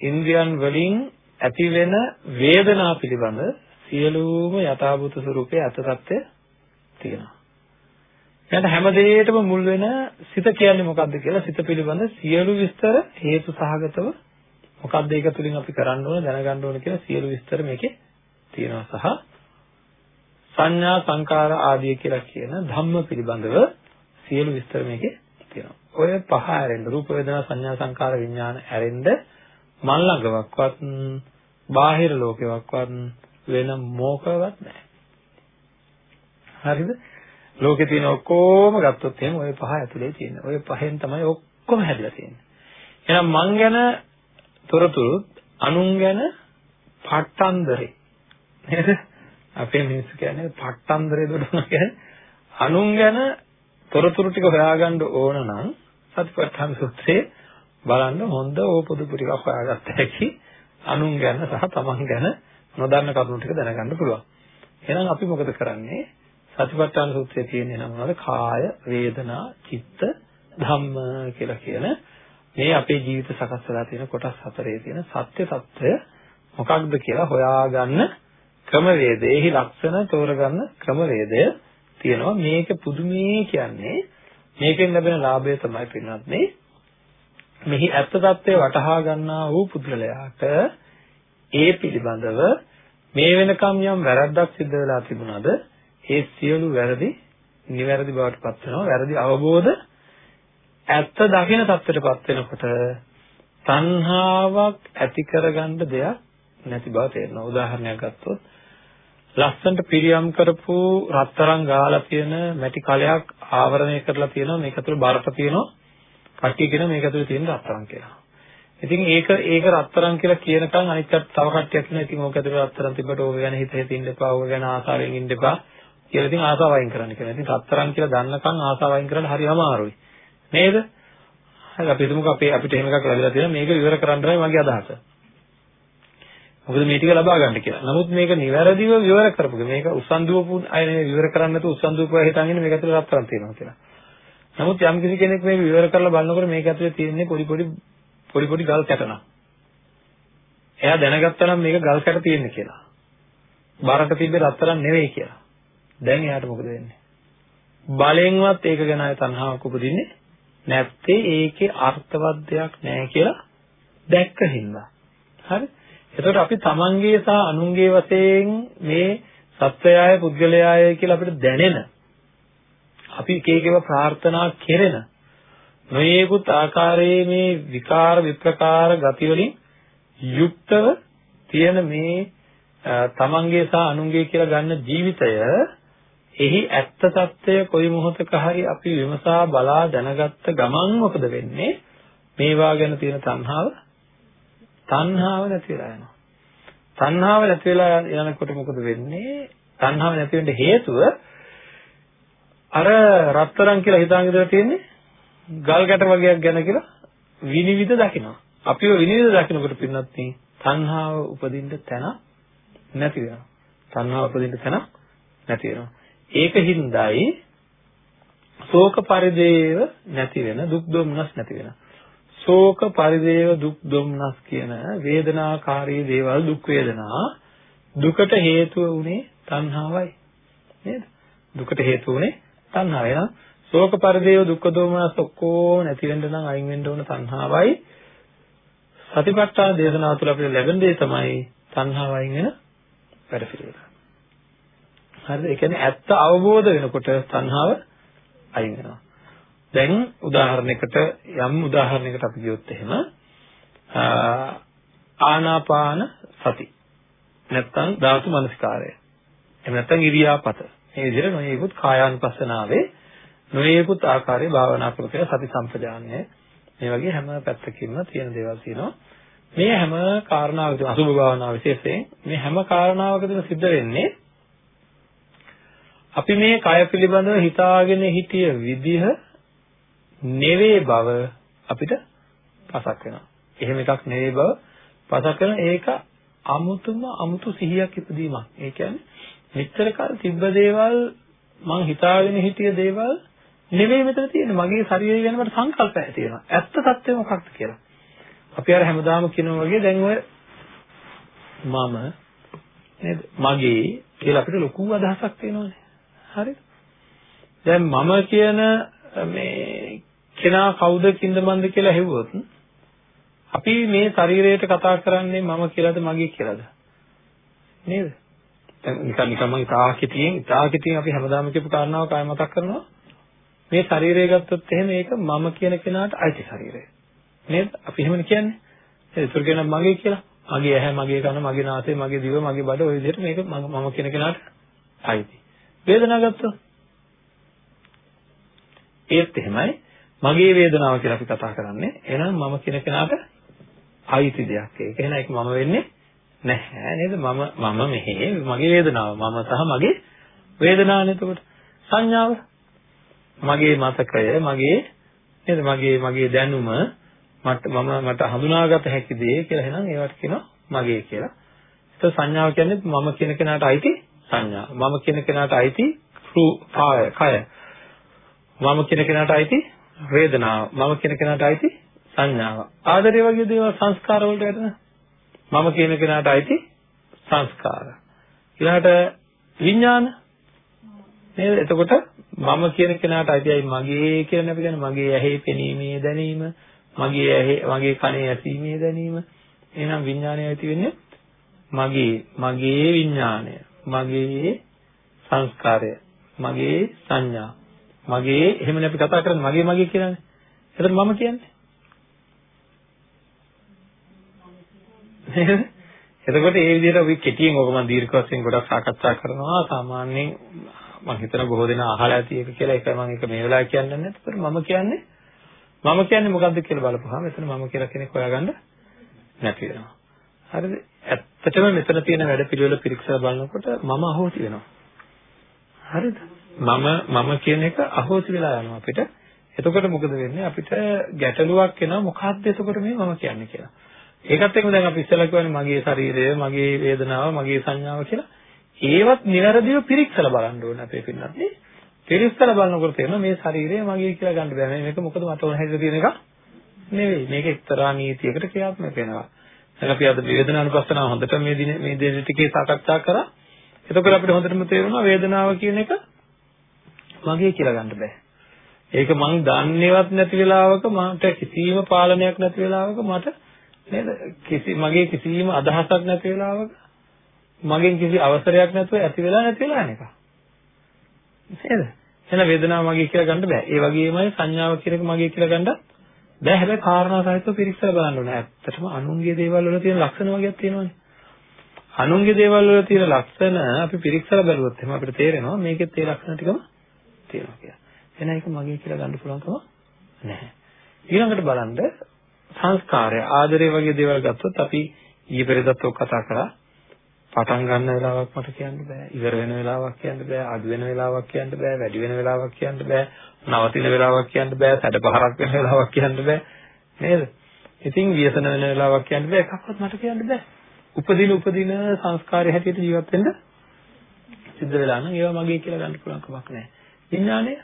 ඉන්ද්‍රියන් වලින් ඇතිවෙන වේදනා පිළිබඳ සියලුම යථාභූත ස්වરૂපයේ අත తත්වය තියෙනවා. එහෙනම් හැම දෙයකටම මුල් වෙන සිත කියන්නේ මොකක්ද කියලා සිත පිළිබඳ සියලු විස්තර හේතු සහගතව මොකක්ද ඒක තුලින් අපි කරන්න ඕන දැනගන්න ඕන කියලා සියලු විස්තර මේකේ තියෙනවා සහ සංඥා සංකාර ආදී කියලා කියන ධම්ම පිළිබඳව සියලු විස්තර මේකේ තියෙනවා. ඔය පහ ඇරෙන්න රූප වේදනා සංඥා සංකාර විඥාන ඇරෙන්න මන් ළඟවත් බාහිර ලෝකෙවත්වත් වෙන මොකවත් නැහැ. හරිද? ලෝකේ තියෙන ඔක්කොම ගත්තොත් එහෙනම් ওই පහ ඇතුලේ තියෙන. ওই පහෙන් තමයි ඔක්කොම හැදලා තියෙන්නේ. එහෙනම් මං ගැන තොරතුරුත් අනුන් ගැන පට්ටන්දරේ. නේද? අපේ මිනිස්සු කියන්නේ පට්ටන්දරේ දොඩනවා කියන්නේ අනුන් ගැන තොරතුරු ටික හොයාගන්න ඕන නම් සතිපට්ඨාන සූත්‍රයේ බලන්න හොඳ ඕපොදු පුරික හොයාගත්ත හැකි අනුන් ගැන සහ තමන් ගැන නොදන්න කරුණු ටික දැනගන්න පුළුවන්. එහෙනම් අපි මොකද කරන්නේ? සතිපට්ඨාන සූත්‍රයේ තියෙන නම මොනවද? කාය, වේදනා, චිත්ත, ධම්ම කියලා කියන මේ අපේ ජීවිත සකස් වෙලා තියෙන කොටස් හතරේ තියෙන සත්‍ය తত্ত্বය මොකක්ද කියලා හොයාගන්න ක්‍රමවේදයේහි ලක්ෂණ තෝරගන්න ක්‍රමවේදය තියෙනවා. මේක පුදුමේ කියන්නේ මේකෙන් ලැබෙන ලාභය තමයි පින්වත්නි. මෙහි ඇත්ත తත්වය වටහා ගන්නා වූ පුද්ගලයාට ඒ පිළිබඳව මේ වෙනකම් යම් වැරද්දක් සිද්ධ වෙලා තිබුණාද ඒ සියලු වැරදි නිවැරදි බවට පත් වෙනවා. වැරදි අවබෝධ ඇත්ත දකින තත්ත්වයටපත් වෙනකොට තණ්හාවක් ඇති කරගන්න දෙයක් නැති බව තේරෙනවා. උදාහරණයක් ගත්තොත් ලස්සන්ට පිරියම් කරපු රත්තරන් ගාලා තියෙන මැටි කලයක් ආවරණය කරලා තියෙනවා මේක ඇතුළේ බරට තියෙනවා කට්ටිය කියන මේක ඇතුලේ තියෙන රත්තරන් කියලා. ඉතින් ඒක ඒක රත්තරන් කියලා කියනකන් අනිත් තව කට්ටියක් කියන ඉතින් ඕක ඇතුලේ රත්තරන් තිබ්බට ඕක ගැන හිත හිතින් ඉන්න එපා ඕක ගැන ආසාවෙන් ඉන්න එපා කියලා ඉතින් ආසාව වයින් කරන්න කියලා. ඉතින් රත්තරන් කියලා දන්නකන් ආසාව වයින් කරන්න හරි අමාරුයි. නේද? හරි අපි හිතමුකෝ අපේ අපිට එහෙම එකක් ලැබිලා තියෙනවා මේක විවර කරන්නයි මගේ අදහස. මොකද මේ ටික ලබා ගන්න කියලා. නමුත් මේක නිවැරදිව විවර කරපුක මේක උසන්දුවපු අය නෙවෙයි විවර කරන්න නැතුව උසන්දුවපුවා හිතන් ඉන්නේ මේක ඇතුලේ රත්තරන් තියෙනවා කියලා. නමුත් යම් කිසි කෙනෙක් මේක විවර කරලා බලනකොට මේක ඇතුලේ තියෙන්නේ පොඩි පොඩි පොඩි පොඩි ගල් කැටනම්. එයා දැනගත්තා නම් මේක ගල් කැට තියෙන්නේ කියලා. බරට තිබ්බේ රත්තරන් නෙවෙයි කියලා. දැන් එයාට මොකද වෙන්නේ? බලෙන්වත් ඒක ගැන ආය තණ්හාවක් උපදින්නේ නැත්තේ ඒකේ අර්ථවත් දෙයක් නැහැ කියලා දැක්ක හින්දා. හරි? එතකොට අපි තමන්ගේ සහ අනුන්ගේ වශයෙන් මේ සත්වයාය පුද්ගලයාය කියලා අපිට දැනෙන අපි එක එකව ප්‍රාර්ථනා කෙරෙන නොයේකුත් ආකාරයේ මේ විකාර විප්‍රකාර ගති වලින් යුක්තව තියෙන මේ තමන්ගේ සහ අනුන්ගේ කියලා ගන්න ජීවිතය එහි ඇත්ත తত্ত্বය කොයි මොහොතක හරි අපි විමසා බලා දැනගත්ත ගමන් මොකද වෙන්නේ? මේවා ගැන තියෙන තණ්හාව තණ්හාව නැති වෙලා යනවා තණ්හාව නැති වෙලා යනකොට මොකද වෙන්නේ තණ්හාව නැති වෙන්න හේතුව අර රත්තරන් කියලා හිතාගෙන ඉඳලා තියෙන්නේ ගල් ගැට වගේක් ගැන කියලා විනිවිද දකිනවා. අපිව විනිවිද දකිනකොට පින්නත් මේ තණ්හාව උපදින්න තැන නැති වෙනවා. තණ්හාව උපදින්න තැන නැති වෙනවා. ඒක හින්දායි ශෝක පරිදේව නැති වෙන දුක් දුම්නස් නැති වෙන. ශෝක පරිදේව දුක් දුම්නස් කියන වේදනාකාරී දේවල් දුක් වේදනා දුකට හේතුව උනේ තණ්හාවයි. නේද? දුකට හේතුව උනේ තණ්හාව. එහෙනම් ශෝක පරිදේව දුක්ඛ දෝමනස් ඔක්කොම නැති වෙන්න නම් අයින් වෙන්න ඕන තණ්හාවයි. සතිපට්ඨාන දේශනාව තුළ අපිට ලැබෙන දේ තමයි තණ්හාව අයින් වෙන වැඩ පිළිවෙල. හරිද? ඒ කියන්නේ ඇත්ත අවබෝධ වෙනකොට තණ්හාව අයින් වෙනවා. දැන් උදාහරණයකට යම් උදාහරණයකට අපි කියොත් එහෙම ආනාපාන සති නැත්නම් ධාතු මනස්කාරය. එහෙම නැත්නම් ඉරියාපත. මේ විදිහට නොයෙකුත් කායානුපස්සනාවේ නොයෙකුත් ආකාරයේ භාවනා කරන සති සම්පජාන්‍ය මේ වගේ හැම පැත්තකින්ම තියෙන දේවල් තියෙනවා. මේ හැම කාරණාවකදීම අසුභ භාවනාව විශේෂයෙන් මේ හැම කාරණාවකදීම සිද්ධ වෙන්නේ අපි මේ කය පිළිබඳව හිතාගෙන හිටිය විදිහ නෙවේ බව අපිට පසක් වෙනවා. එහෙම එකක් නෙවේ බව පසක් කරන ඒක අමුතුම අමුතු සිහියක් ඉදීමක්. ඒ කියන්නේ මෙච්චර කල් තිබ්බ දේවල් මං හිතාගෙන හිටිය දේවල් නෙවෙයි මෙතන තියෙන්නේ. මගේ ශරීරය ගැන මට සංකල්පයක් තියෙනවා. ඇත්ත తත්ත්වය මොකක්ද කියලා. අපි අර හැමදාම කියනවා වගේ දැන් ඔය මම නේද? මගේ කියලා අපිට ලොකු අදහසක් තියෙනවානේ. හරිද? දැන් මම කියන මේ කෙනා කවුද කින්දමන්ද කියලා හෙව්වොත් අපි මේ ශරීරයට කතා කරන්නේ මම කියලාද මගේ කියලාද? නේද? නිකන් නිකන් මම ඉතාලකිතියෙන් ඉතාලකිතියෙන් අපි හැමදාම කියපු කාරණාව කාය මතක් කරනවා. මේ ශරීරය ගත්තොත් එහෙම ඒක මම කියන කෙනාට අයිති ශරීරය. නේද? අපි එහෙමනේ කියන්නේ? ඒතර කියන මගේ කියලා. මගේ ඇහැ මගේ කන මගේ නාසය මගේ දිව මගේ බඩ ওই විදිහට මේක මම කියන කෙනාට අයිති. වේදනාව ගත්තොත් ඒත් එහෙමයි. මගේ වේදනාව කියලා අපි කතා කරන්නේ. එහෙනම් මම කියන කෙනාට අයිති දෙයක් ඒක. එහෙනම් ඒක මම වෙන්නේ නැහැ නේද? මම මම මෙහි මගේ වේදනාව මම සහ මගේ වේදනාවනේ එතකොට සංඥාව මගේ මතකය මගේ නේද මගේ මගේ දැනුම මට මම මට හඳුනාගත හැකි දේ කියලා එහෙනම් ඒවට කියනවා මගේ කියලා. ඒක සංඥාව කියන්නේ මම කියන කෙනාට අයිති සංඥා. මම කියන කෙනාට අයිති කය. මම කියන කෙනාට අයිති වේදනාව. මම කියන කෙනාට අයිති සංඥාව. ආදරය වගේ දේවල් සංස්කාර වලට වැටෙනවා. මම කියන කෙනාට අයිති සංස්කාර. ඊළඟට විඥාන නේද? එතකොට මම කියන කෙනාට අයිතියි මගේ කියන අපි කියන්නේ මගේ ඇහි පෙනීමේ දැනීම, මගේ ඇහි මගේ කනේ ඇසීමේ දැනීම. එහෙනම් විඥානය ඇති වෙන්නේ මගේ මගේ විඥානය, මගේ සංස්කාරය, මගේ සංඥා, මගේ එහෙමනේ අපි කතා කරන්නේ මගේ මගේ කියලානේ. එතකොට මම කියන්නේ නේද? එතකොට ඒ විදිහට අපි කෙටියෙන් ඕක මම දීර්ඝ වශයෙන් ගොඩක් සාකච්ඡා කරනවා. සාමාන්‍යයෙන් මම හිතන බොහෝ දෙනා අහලා ඇති එක කියලා ඒක මම ඒක මේ වෙලාවේ කියන්නේ නැහැ. ඒතර මම කියන්නේ මම කියන්නේ මොකද්ද කියලා බලපුවාම එතන මම කියලා කෙනෙක් හොයාගන්න නැති වෙනවා. හරිද? ඇත්තටම මෙතන තියෙන වැඩ පිළිවෙල පිරික්සලා බලනකොට මම අහෝසි වෙනවා. හරිද? මම මම කියන එක අහෝසි වෙලා යනවා අපිට. එතකොට මොකද වෙන්නේ? අපිට ගැටලුවක් එනවා මොකද්ද එතකොට මේ මම කියන්නේ කියලා. ඒකත් එක්කම දැන් අපි ඉස්සෙල්ලා කියවනේ මගේ ශරීරය, මගේ වේදනාව, මගේ සංඥාව කියලා. ඒවත් નિවරදිව පිරික්සලා බලන්න ඕනේ අපේ පින්නත් නේ. පිරික්සලා බලනකොට තේරෙනවා මේ ශරීරය මගේ කියලා ගන්න බෑ. මේක මොකද මට ඕන හැටියට තියෙන එක නෙවෙයි. මේක එක්තරා නීතියකට ක්‍රියාත්මක වෙනවා. දැන් අපි අද වේදනානුපස්සනාව හොඳට මේ දින මේ දින ටිකේ සාකච්ඡා කරා. එතකොට අපිට හොඳටම තේරුණා වේදනාව කියන එක මගේ කියලා ගන්න බෑ. ඒක මං දන්නේවත් නැති වෙලාවක මට කිසිම පාලනයක් නැති වෙලාවක මට නේද? කිසි මගේ කිසිම අදහසක් නැති වෙලාවක මගෙන් කිසි අවසරයක් නැතුව ඇති වෙලා නැති වෙලා යන එක. නේද? එහෙනම් වේදනාව මගේ කියලා ගන්න බෑ. ඒ වගේමයි සංඥාව කියන එක මගේ කියලා ගන්නත් බෑ. හැබැයි කාරණා සහිතව පිරික්සලා බලන්න ඕනේ. ඇත්තටම අනුන්ගේ දේවල් වල තියෙන ලක්ෂණ වගේක් තියෙනවානේ. අනුන්ගේ දේවල් වල තියෙන ලක්ෂණ අපි පිරික්සලා බැලුවොත් එහෙනම් අපිට තේරෙනවා මේකෙත් ඒ ලක්ෂණ ටිකම තියෙනවා කියලා. එහෙනම් ඒක මගේ කියලා ගන්න පුළුවන්කම නැහැ. ඊළඟට බලන්න සංස්කාරය ආදරය වගේ දේවල් ගත්තොත් අපි ඊයේ පෙරේදත් ඔක් කතා කරා. පටන් ගන්න වෙලාවක් මට කියන්න බෑ. ඉවර වෙන වෙලාවක් කියන්න බෑ. අඩු වෙන වෙලාවක් කියන්න බෑ. වැඩි වෙන වෙලාවක් කියන්න බෑ. නවතින වෙලාවක් කියන්න බෑ. සැඩපහරක් වෙන වෙලාවක් කියන්න බෑ. නේද? ඉතින් ව්‍යසන වෙන වෙලාවක් කියන්න බෑ. එකක්වත් මට කියන්න බෑ. උපදින උපදින සංස්කාරය හැටියට ජීවත් වෙන්න සිද්ධ වෙලා නම් ඒවා මගේ කියලා ගන්න පුළුවන් කමක් නැහැ. විඥානය?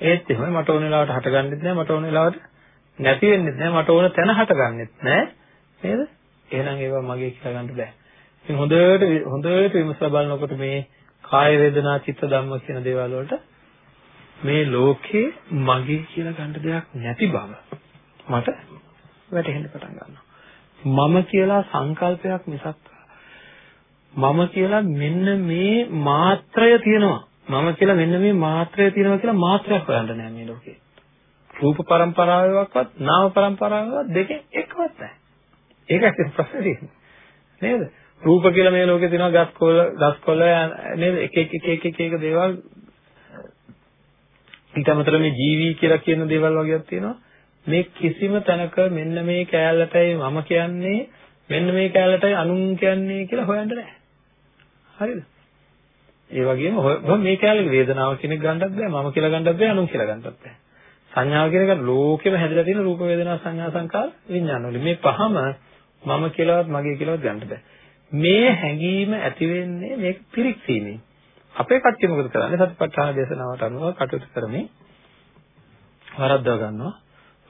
ඒත් එහෙමයි. මට ඕන වෙලාවට හටගන්නෙත් නැහැ මට ඕන වෙලාවට නැති වෙන්නේ නැහැ මට ඕන තැන හටගන්නෙත් නැහැ නේද? එහෙනම් ඒවා මගේ කියලා ගන්න බෑ. ඉතින් හොඳට හොඳට විමසලා බලනකොට මේ කාය වේදනා චිත්ත ධම්ම කියන දේවල් වලට මේ ලෝකේ මගේ කියලා ගන්න දෙයක් නැති බව මට වැටහෙන්න පටන් ගන්නවා. මම කියලා සංකල්පයක් මිසක් මම කියලා මෙන්න මේ මාත්‍රය තියෙනවා. මම කියලා මෙන්න මේ මාත්‍රය තියෙනවා කියලා මාත්‍රයක් හොයන්න නෑ මේ ලෝකේ. රූප પરම්පරාවකවත් නාම પરම්පරාවකවත් දෙකෙන් එකවත් නැහැ. ඒකයි ප්‍රශ්නේ තියෙන්නේ. නේද? රූප කියලා මේ ලෝකේ තියෙනවා ගස් කොළ ගස් කොළ නේද? එක එක එක එක එක එක දේවල් ඊටමතර මේ ජීවි කියලා කියන දේවල් වගේක් තියෙනවා. මේ කිසිම තැනක මෙන්න මේ කෑල්ලටයි මම කියන්නේ මෙන්න මේ කෑල්ලටයි අනුන් කියන්නේ කියලා හොයන්න නැහැ. හරිද? ඒ වගේම මේ කෑල්ලේ වේදනාව කෙනෙක් ගන්නත් බෑ මම කියලා ගන්නත් බෑ අනුන් කියලා ගන්නත් බෑ. සංඥාව කියන එක ලෝකෙම හැදලා තියෙන රූප වේදනා සංඥා සංකාර විඥාන වල මේ පහම මම කියලාවත් මගේ කියලාවත් ගන්න බෑ. මේ හැඟීම ඇති වෙන්නේ මේක පිරික්සීමෙන්. අපේ කට්ටිය මොකද කරන්නේ? සතිපට්ඨාන දේශනාවට අනුව කටයුතු කරමින් වරද්දව ගන්නවා.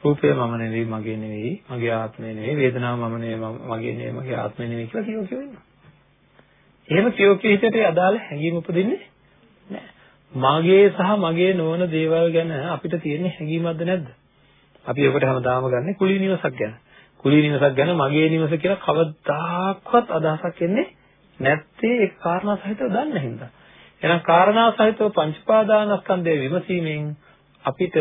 රූපය මම නෙවෙයි මගේ නෙවෙයි මගේ ආත්මය නෙවෙයි වේදනාව මම නෙවෙයි මගේ නෙවෙයි මගේ ආත්මය නෙවෙයි කියලා කියෝ කියෝ ඉන්නවා. එහෙම කියෝ කියෝ හිතට අදාළ හැඟීම් උපදින්නේ නැහැ මගේ සහ මගේ නොවන දේවල් ගැන අපිට තියෙන හැඟීමක්ද නැද්ද? අපි ඔකට හැමදාම ගන්න කුලී නිවසක් ගැන. කුලී නිවසක් ගැන මගේ නිවස කියලා කවදාකවත් අදහසක් එන්නේ නැත්තේ ඒ කාරණා සහිතව දන්න හින්දා. එහෙනම් කාරණා සහිතව පංච පාදානස්කන්ධය විමසීමෙන් අපිට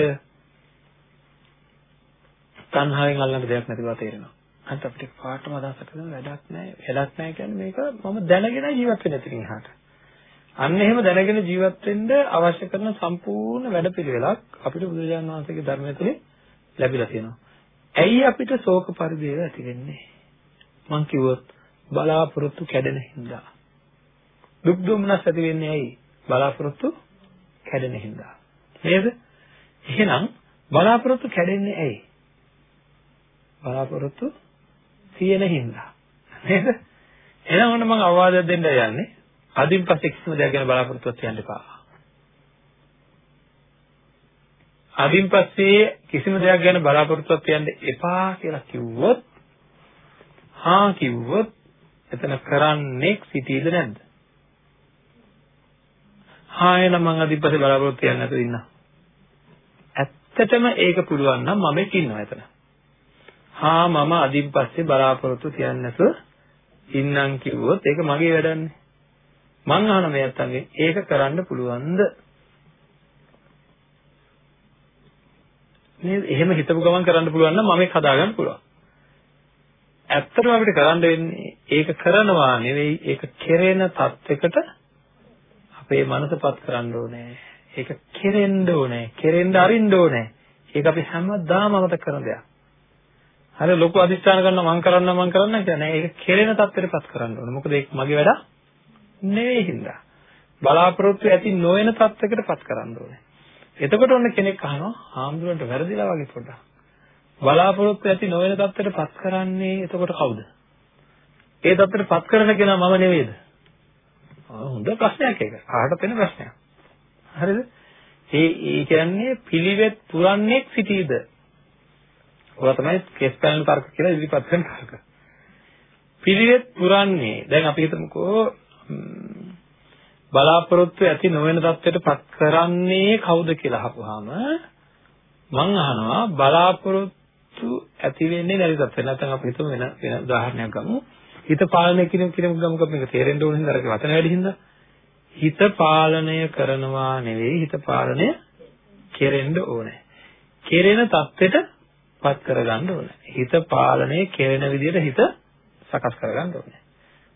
තණ්හාවෙන් අල්ලන්න දෙයක් නැති බව තේරෙනවා. අන්ත අපිට පාටම අදහසක් කරන වැඩක් නැහැ. වැඩක් නැහැ කියන්නේ මේක මම දැනගෙන ජීවත් වෙන්න ඉතින් එහාට. අන්න එහෙම දැනගෙන ජීවත් වෙන්න අවශ්‍ය කරන සම්පූර්ණ වැඩපිළිවෙලක් අපිට බුදුරජාණන් වහන්සේගේ ධර්මය තුලින් ලැබිලා තියෙනවා. ඇයි අපිට ශෝක පරිදේව ඇති වෙන්නේ? මං කිව්වොත් බලාපොරොත්තු කැඩෙන හින්දා. දුක් දුම්නස් ඇති වෙන්නේ ඇයි? බලාපොරොත්තු කැඩෙන හින්දා. නේද? එහෙනම් බලාපොරොත්තු කැඩෙන්නේ ඇයි? බලාපොරොත්තු තියෙන හින්දා. නේද? එහෙනම් ඔන්න මම අවවාදයක් දෙන්න යන්නේ. අදින් පස්සේ කිසිම දෙයක් ගැන බලාපොරොත්තුවක් තියන්න එපා. අදින් පස්සේ කිසිම දෙයක් ගැන බලාපොරොත්තුවක් තියන්න එපා කියලා කිව්වොත් හා කිව්වොත් එතන කරන්නේ සිටීද නැද්ද? හා එනම් මං අදින් පස්සේ බලාපොරොත්තු තියන්න නැතුව ඉන්නවා. ඇත්තටම ඒක පුළුවන් නම් මම එක් ඉන්නවා එතන. හා මම අදින් පස්සේ බලාපොරොත්තු තියන්නේ නැතුව ඉන්නම් කිව්වොත් ඒක මගේ වැඩන්නේ. මං අහන මේ අත්තන්ගේ ඒක කරන්න පුළුවන්ද? නේද? එහෙම හිතපු ගමන් කරන්න පුළුවන් නම් මම ඒක හදාගන්න පුළුවන්. ඇත්තටම අපිට කරන්න වෙන්නේ ඒක කරනවා නෙවෙයි ඒක කෙරෙන තත්යකට අපේ මනසපත් කරන්න ඕනේ. ඒක කෙරෙන්න ඕනේ. කෙරෙන්න අරින්න ඕනේ. ඒක අපි හැමදාම අමතක කරන දෙයක්. හරි ලොකු අධිෂ්ඨාන කරනවා මං කරන්න මං කරන්න කියන්නේ ඒක කෙරෙන තත්ත්වයටපත් කරන්න ඕනේ. මොකද ඒක මගේ වැඩ නෙවෙයි හින්දා. බලාපොරොත්තු ඇති නොවන තත්ත්වයකටපත් කරන්න ඕනේ. එතකොට ඔන්න කෙනෙක් අහනවා ආම්දුරන්ට වැරදිලා වගේ පොඩ්ඩක්. බලාපොරොත්තු ඇති නොවන තත්ත්වයටපත් කරන්නේ එතකොට කවුද? ඒ තත්ත්වයටපත් කරන කෙනා මම නෙවෙයිද? හොඳ ප්‍රශ්නයක් ඒක. අහකට එන ප්‍රශ්නයක්. හරිද? ඒ ඒ කියන්නේ පිළිවෙත් පුරන්නේ සිටීද? ඒවා තමයි කේස් පැනල් තර්ක කියලා ඉදිරිපත් කරන තර්ක. පිළිවෙත් පුරන්නේ දැන් අපි හිතමුකෝ බලාපොරොත්තු ඇති නොවන தත්ත්වයට පත් කරන්නේ කවුද කියලා අහපුවාම මං අහනවා බලාපොරොත්තු ඇති වෙන්නේ නැති තත්ත්වයක්. නැත්නම් අපි හිතමු වෙන වෙන උදාහරණයක් ගමු. හිත පාලනය කිරීම කිරීම ගමක මේක තේරෙන්න ඕන හින්දා අර වචන වැඩි හින්දා හිත පාලනය කරනවා නෙවෙයි හිත පාලනය කෙරෙන්න ඕනේ. කෙරෙන தත්ත්වෙට පත් කරගන්න ඕනේ. හිත පාලනය කෙරෙන විදිහට හිත සකස් කරගන්න ඕනේ.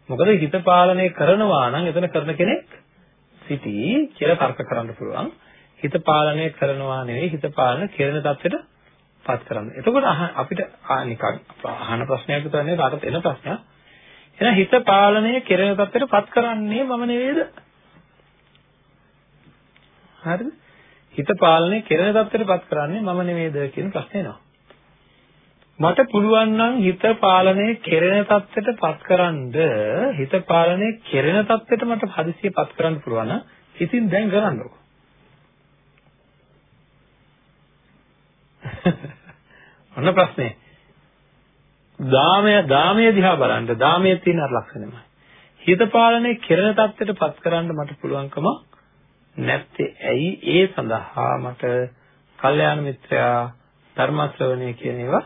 මොකද හිත පාලනය කරනවා නම් එතන කරන කෙනෙක් සිටී කියලා තර්ක කරන්න පුළුවන්. හිත පාලනය කරනවා නෙවෙයි හිත පාලන කෙරෙන தත්වෙට පත් කරන්න. එතකොට අපිට නිකන් අහන ප්‍රශ්නයක් විතරනේ රටට එන ප්‍රශ්නයක්. එහෙනම් හිත පාලනය කෙරෙන தත්වෙට පත් කරන්නේ මම නෙවෙයිද? හරිද? හිත පාලනය කෙරෙන தත්වෙට පත් කරන්නේ මම නෙවෙයිද කියන ප්‍රශ්නේ එනවා. මට පුළුවන් නම් හිත පාලනය කෙරෙන தත්තෙට පත්කරනද? හිත පාලනය කෙරෙන தත්තෙට මට හදිසිය පත්කරන්න පුළුවන් නම් ඉතින් දැන් කරන්නකෝ ඔන්න ප්‍රශ්නේ. ධාමයේ ධාමයේ දිහා බලන්න. ධාමයේ තියෙන අර ලක්ෂණයමයි හිත පාලනය කෙරෙන தත්තෙට පත්කරන්න මට පුළුවන්කම නැත්තේ. ඇයි? ඒ සඳහා මට කල්යාණ මිත්‍රයා ධර්ම ශ්‍රවණය කියන ඒවා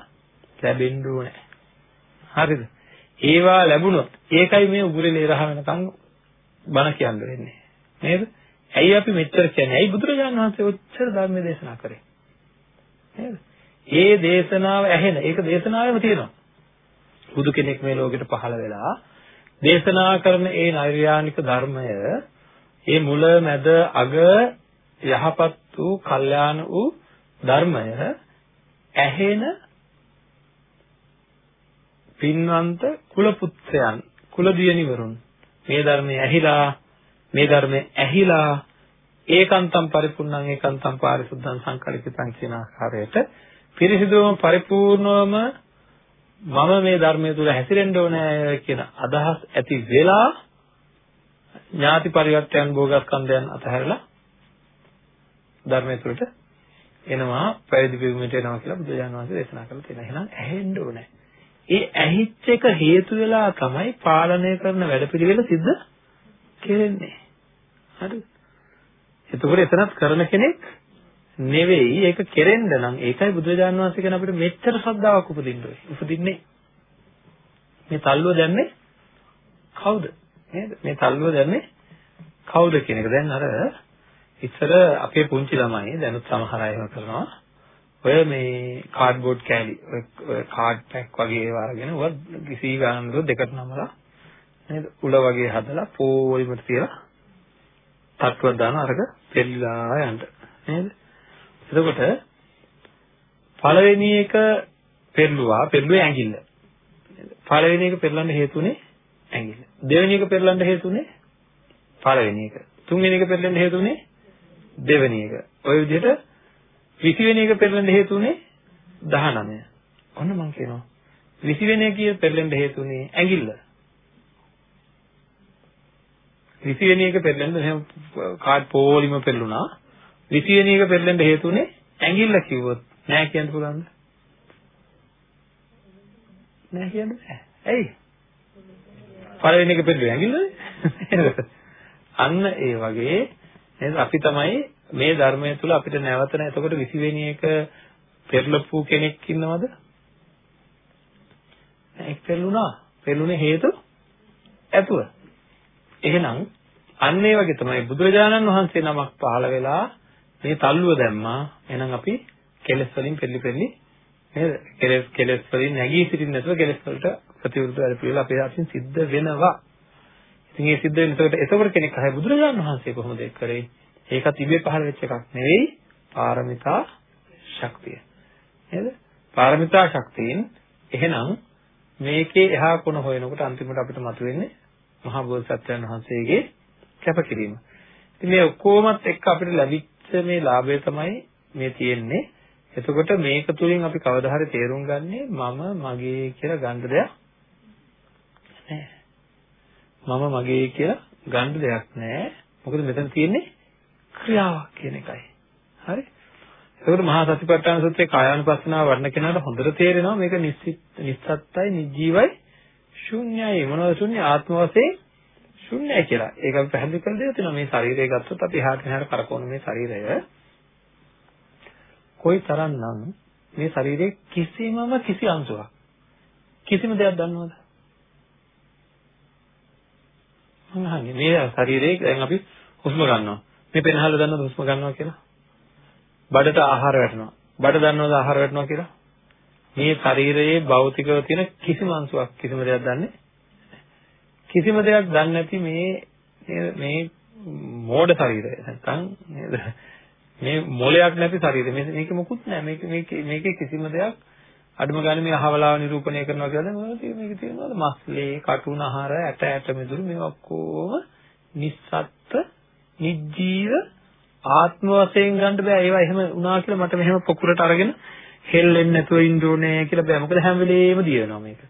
ලැබෙන්න ඕනේ. හරිද? ඒවා ලැබුණොත් ඒකයි මේ උගුරේ ලේරහ වෙනකන් බණ කියන්න වෙන්නේ. නේද? ඇයි අපි මෙච්චර කියන්නේ? ඇයි බුදුරජාණන් වහන්සේ ඔච්චර ධර්ම දේශනා කරේ? නේද? ඒ දේශනාව ඇහෙන. ඒක දේශනාවෙම තියෙනවා. බුදු කෙනෙක් මේ ලෝකෙට පහළ වෙලා දේශනා කරන ඒ නෛර්යානික ධර්මය ඒ මුල මැද අග යහපත් වූ කල්යාණ වූ ධර්මය ඇහෙන පින්වන්ත කුල පුත්‍රයන් කුල දියණිවරුන් මේ ධර්මයේ ඇහිලා මේ ධර්මයේ ඇහිලා ඒකාන්තම් පරිපූර්ණං ඒකාන්තම් පාරිසුද්ධං සංකල්පිතං කියන ආකාරයට පිරිසිදුවම පරිපූර්ණවම මම මේ ධර්මයේ තුල හැසිරෙන්න ඕනේ කියන අදහස් ඇති වෙලා ඥාති පරිවර්තයන් භෝගස්කන්ධයන් අතහැරලා ධර්මයේ තුලට එනවා පැවිදි පිරිමිට එනවා කියලා බුදුජානක වහන්සේ දේශනා කරලා තියෙනවා. එහෙනම් ඇහෙන්න ඕනේ. ඒ ඇහිච්ච එක හේතු වෙලා තමයි පාලනය කරන වැඩපිළිවෙල සිද්ධ කෙරෙන්නේ. හරිද? එතකොට එතනත් කරන කෙනෙක් නෙවෙයි ඒක කෙරෙන්න නම් ඒකයි බුදුරජාණන් වහන්සේ කියන අපිට මෙච්චර ශ්‍රද්ධාවක් උපදින්න ඕනේ. උපදින්නේ මේ තල්ලුව දැම්මේ කවුද? නේද? මේ තල්ලුව දැම්මේ කවුද කියන එක. දැන් අර ඉස්සර අපේ පුංචි ළමයි දැනුත් සමහර අය එහෙම කරනවා. ඔය මේ කාඩ්බෝඩ් කෑලි ඔය කාඩ් පැක් වගේ ඒවා අරගෙන ඔය කිසි ගානකට දෙකට නමලා නේද උල වගේ හදලා පොලිමර් තියලා තට්ටුවක් දානවා අරක පෙරලිලා යන්න නේද? එතකොට පළවෙනි එක පෙරළුවා පෙරළුවේ ඇඟිල්ල. පළවෙනි එක පෙරලන්න හේතුනේ ඇඟිල්ල. දෙවෙනි එක පෙරලන්න හේතුනේ පළවෙනි එක. තුන්වෙනි එක පෙරලන්න හේතුනේ දෙවෙනි එක. ඔය විදිහට 20 වෙනි එක පෙරලන්න හේතුනේ 19. ඔන්න මම කියනවා 20 වෙනි එක කිය පෙරලෙන්න හේතුනේ ඇඟිල්ල. 20 වෙනි එක පෙරලෙන්න එහෙනම් කාඩ් පොලිම පෙරළුණා. 20 වෙනි එක පෙරලෙන්න හේතුනේ ඇඟිල්ල කිව්වොත් නෑ කියන්න පුළුවන්ද? නෑ කියන්න බෑ. ඇයි? පළවෙනි එක පෙරළුවේ ඇඟිල්ලනේ. අන්න ඒ වගේ නේද අපි තමයි මේ ධර්මය තුල අපිට නැවත එතකොට 20 වෙනි එක පෙරලපු කෙනෙක් ඉන්නවද? ඒක පෙරළුණා. පෙරළුනේ හේතු ඇතුව. එහෙනම් අන්න ඒ වගේ තමයි බුදුරජාණන් වහන්සේ නමක් පහළ වෙලා මේ තල්ලුව දැම්මා. එහෙනම් අපි කෙලෙස් වලින් පෙරලි පෙරලි නේද? කෙලෙස් කෙලෙස් වලින් නැගී සිටින්න නැතුව කෙලෙස් වලට ප්‍රතිවිරුද්ධ වැඩ පිළිවෙල අපේ අතින් සිද්ධ වෙනවා. ඉතින් ඒ සිද්ධ වෙන එතකොට එතකොට කෙනෙක් අහයි බුදුරජාණන් වහන්සේ කොහොමද ඒක කරේ? ඒකත් ඉබේ පහළ වෙච්ච එකක් නෙවෙයි පාරමිතා ශක්තිය. නේද? පාරමිතා ශක්තියෙන් එහෙනම් මේකේ එහා කොන හොයනකොට අන්තිමට අපිට මතුවෙන්නේ මහා බෝසත්යන් වහන්සේගේ කැපකිරීම. ඉතින් මේ ඔක්කොමත් එක්ක අපිට ලැබිච්ච මේ ලාභය තමයි මේ තියෙන්නේ. එතකොට මේක තුලින් අපි කවදා හරි තේරුම් ගන්නේ මම මගේ කියලා ගන්න දෙයක් නෑ. මම මගේ කියලා ගන්න දෙයක් නෑ. මොකද මෙතන තියෙන්නේ ක්‍රියාවක් කියන එකයි. හරි? ඒකට මහා සතිපට්ඨාන සූත්‍රයේ කායානුපස්සනාව වර්ණ කෙනාට හොඳට තේරෙනවා මේක නිස්සත්තයි නිජීවයි ශුන්‍යයි මොනවද ශුන්‍ය ආත්ම වශයෙන් ශුන්‍යයි කියලා. ඒක අපි පැහැදිලි කරලා දෙලා තියෙනවා මේ ශරීරය ගත්තොත් අපි එහාට මෙහාට කරකවන මේ ශරීරය කොයි තරම්නම් මේ ශරීරයේ කිසිමම කිසි අංශුවක් කිසිම දෙයක් දන්නවද? මම අහන්නේ මේ ශරීරයේ දැන් අපි හුස්ම ගන්නවා. මේ පෙනහල දන්නවද හුස්ම ගන්නවා කියලා? බඩට ආහාර වැටෙනවා. බඩ දන්නවද ආහාර වැටෙනවා කියලා? මේ ශරීරයේ භෞතිකව තියෙන කිසිම අංශුවක් කිසිම දෙයක් දන්නේ කිසිම දෙයක් දන්නේ නැති මේ මේ මෝඩ ශරීරය නැත්තම් නේද මේ මොලයක් නැති ශරීරය මේක මොකුත් නැහැ මේක මේක මේකේ කිසිම දෙයක් අඩුම ගානේ මේ අහවලාව නිරූපණය කරනවා කියලා මොනවද මේක තියෙනවද මස්ලේ කටුන ආහාර ඇට ඇට මෙදුරු මේ ඔක්කොම නිස්සත්ත්ව නිජීව ආත්ම වශයෙන් ගන්න බෑ. ඒවා එහෙම වුණා කියලා මට මෙහෙම පොකුරට අරගෙන හෙල්ලෙන්නේ නැතුව ඉන්න ඕනේ කියලා බෑ. මොකද හැම වෙලේම දියනවා මේක.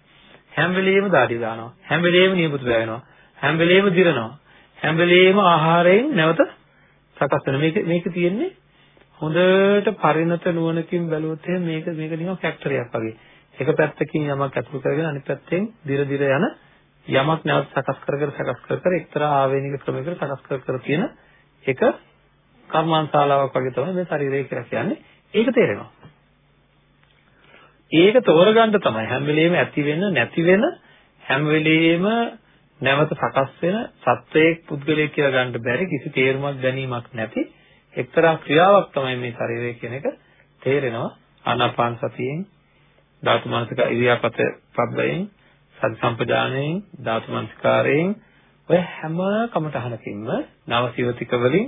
හැම වෙලේම දාඩි දානවා. හැම වෙලේම නියපොතු බෑවෙනවා හැම වෙලේම දිරනවා. හැම වෙලේම ආහාරයෙන් නැවත සකස් වෙන මේක මේක තියෙන්නේ හොඳට පරිණත නුවණකින් බැලුවොත් මේක මේක නිකන් ෆැක්ටරියක් වගේ. එක පැත්තකින් යමක් ඇතුළු කරගෙන අනිත් පැත්තෙන් දිර දිර යන යමක් නැවත සකස් කර කර සකස් කර කර එක්තරා ආවේනික ක්‍රමයකට සකස් කර කර තියෙන එක කර්මාන්තාලාවක් වගේ තමයි මේ ශරීරය කියලා කියන්නේ. ඒක තේරෙනවා. ඒක තෝරගන්න තමයි හැම වෙලෙම ඇති වෙන නැති වෙන හැම වෙලෙම නැවත සකස් වෙන සත්වයේ පුද්ගලයෙක් කියලා ගන්න බැරි කිසි තේරුමක් ගැනීමක් නැති එක්තරා ක්‍රියාවක් තමයි මේ ශරීරය කියන එක තේරෙනවා ආනාපාන සතියෙන් ධාතු මනසික ඉරියාපත පබ්බයෙන් සති සම්පජානයෙන් ධාතු මනසිකාරයෙන් ඔය හැම කමටහනකින්ම නවසිවතික වලින්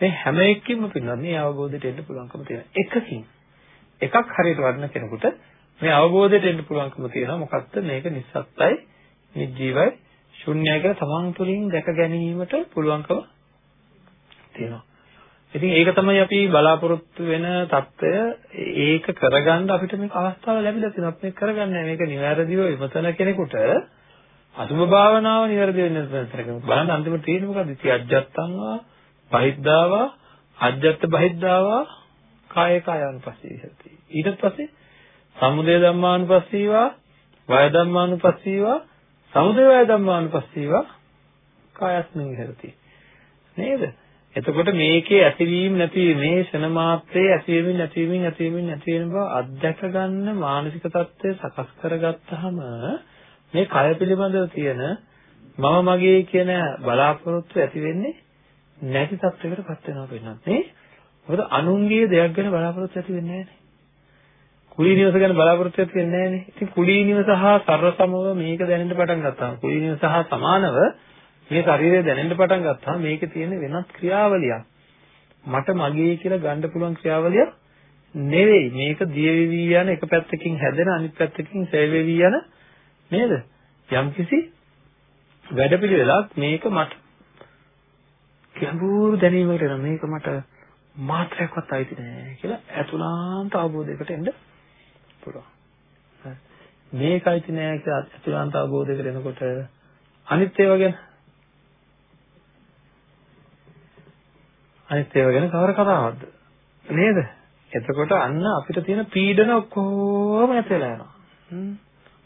මේ හැම එකකින්ම පින්නන්නේ මේ අවබෝධයට එන්න පුළුවන්කම තියෙන එකකින්. එකක් හරියට වඩන කෙනෙකුට මේ අවබෝධයට එන්න පුළුවන්කම තියෙනවා. මොකක්ද මේක නිස්සත්තයි නිජීවයි ශුන්‍යයි කියලා තමන් තුළින් දැක ගැනීමට පුළුවන්කම තියෙනවා. ඉතින් ඒක තමයි අපි බලාපොරොත්තු වෙන தত্ত্বය ඒක කරගන්න අපිට මේක අවස්ථාව ලැබිලා තියෙනවා. අපි කරගන්නේ මේක නිවැරදිව විමසන කෙනෙකුට අසුභ භාවනාව නිවැරදි වෙන්න සැලකෙනවා බලන්න අන්තිමට තියෙන්නේ මොකද්ද? ඉති අජ්ජත්තංවා බහිද්ධාවා අජ්ජත්ත බහිද්ධාවා කාය කායાનුපස්සී සති ඊට පස්සේ සමුදය ධම්මානුපස්සීවා වය ධම්මානුපස්සීවා සමුදය වය ධම්මානුපස්සීවා කායස්මින් හරති නේද? එතකොට මේකේ ඇතිවීම නැතිවීම මේ ෂණ මාත්‍රයේ ඇතිවීම නැතිවීම ඇතිවීම නැති වෙන බව අත්දැක ගන්න මානසික தත්ත්වය සකස් කරගත්තාම මේ කය පිළිබඳව තියෙන මම මගේ කියන බලාපොරොත්තු ඇති වෙන්නේ නැති තත්යකට පත් වෙනවා වෙනත් නේ. මොකද අනුන්ගේ දෙයක් ගැන බලාපොරොත්තු ඇති වෙන්නේ නැහැ කුලී නිවස ගැන බලාපොරොත්තු ඇති වෙන්නේ නැහැ නේ. ඉතින් කුලී නිවස හා සර්ව සමව මේක දැනෙන්න පටන් ගත්තා කුලී නිවස හා සමානව මේ ශරීරය දැනෙන්න පටන් ගත්තාම මේකේ තියෙන වෙනත් ක්‍රියාවලියක්. මට මගේ කියලා ගන්න පුළුවන් ක්‍රියාවලිය නෙවෙයි. මේක දියවිවි යන එක පැත්තකින් හැදෙන අනිත් පැත්තකින් සේවෙවි යන නේද? යම්කිසි වැඩපිළිවෙලක් මේක මට ගැඹුරු දැනීමකට එන මේක මට මාත්‍රයක්වත් අයිති නෑ කියලා අතුලාන්ත අවබෝධයකට එන්න පුළුවන්. මේකයි නෑ කියලා අතුලාන්ත අවබෝධයකට එනකොට අනිත් ඒවා ගැන අනිත් ඒවා ගැන කවර කතාවක්ද? නේද? එතකොට අන්න අපිට තියෙන පීඩන ඔක්කොම නැති වෙලා යනවා.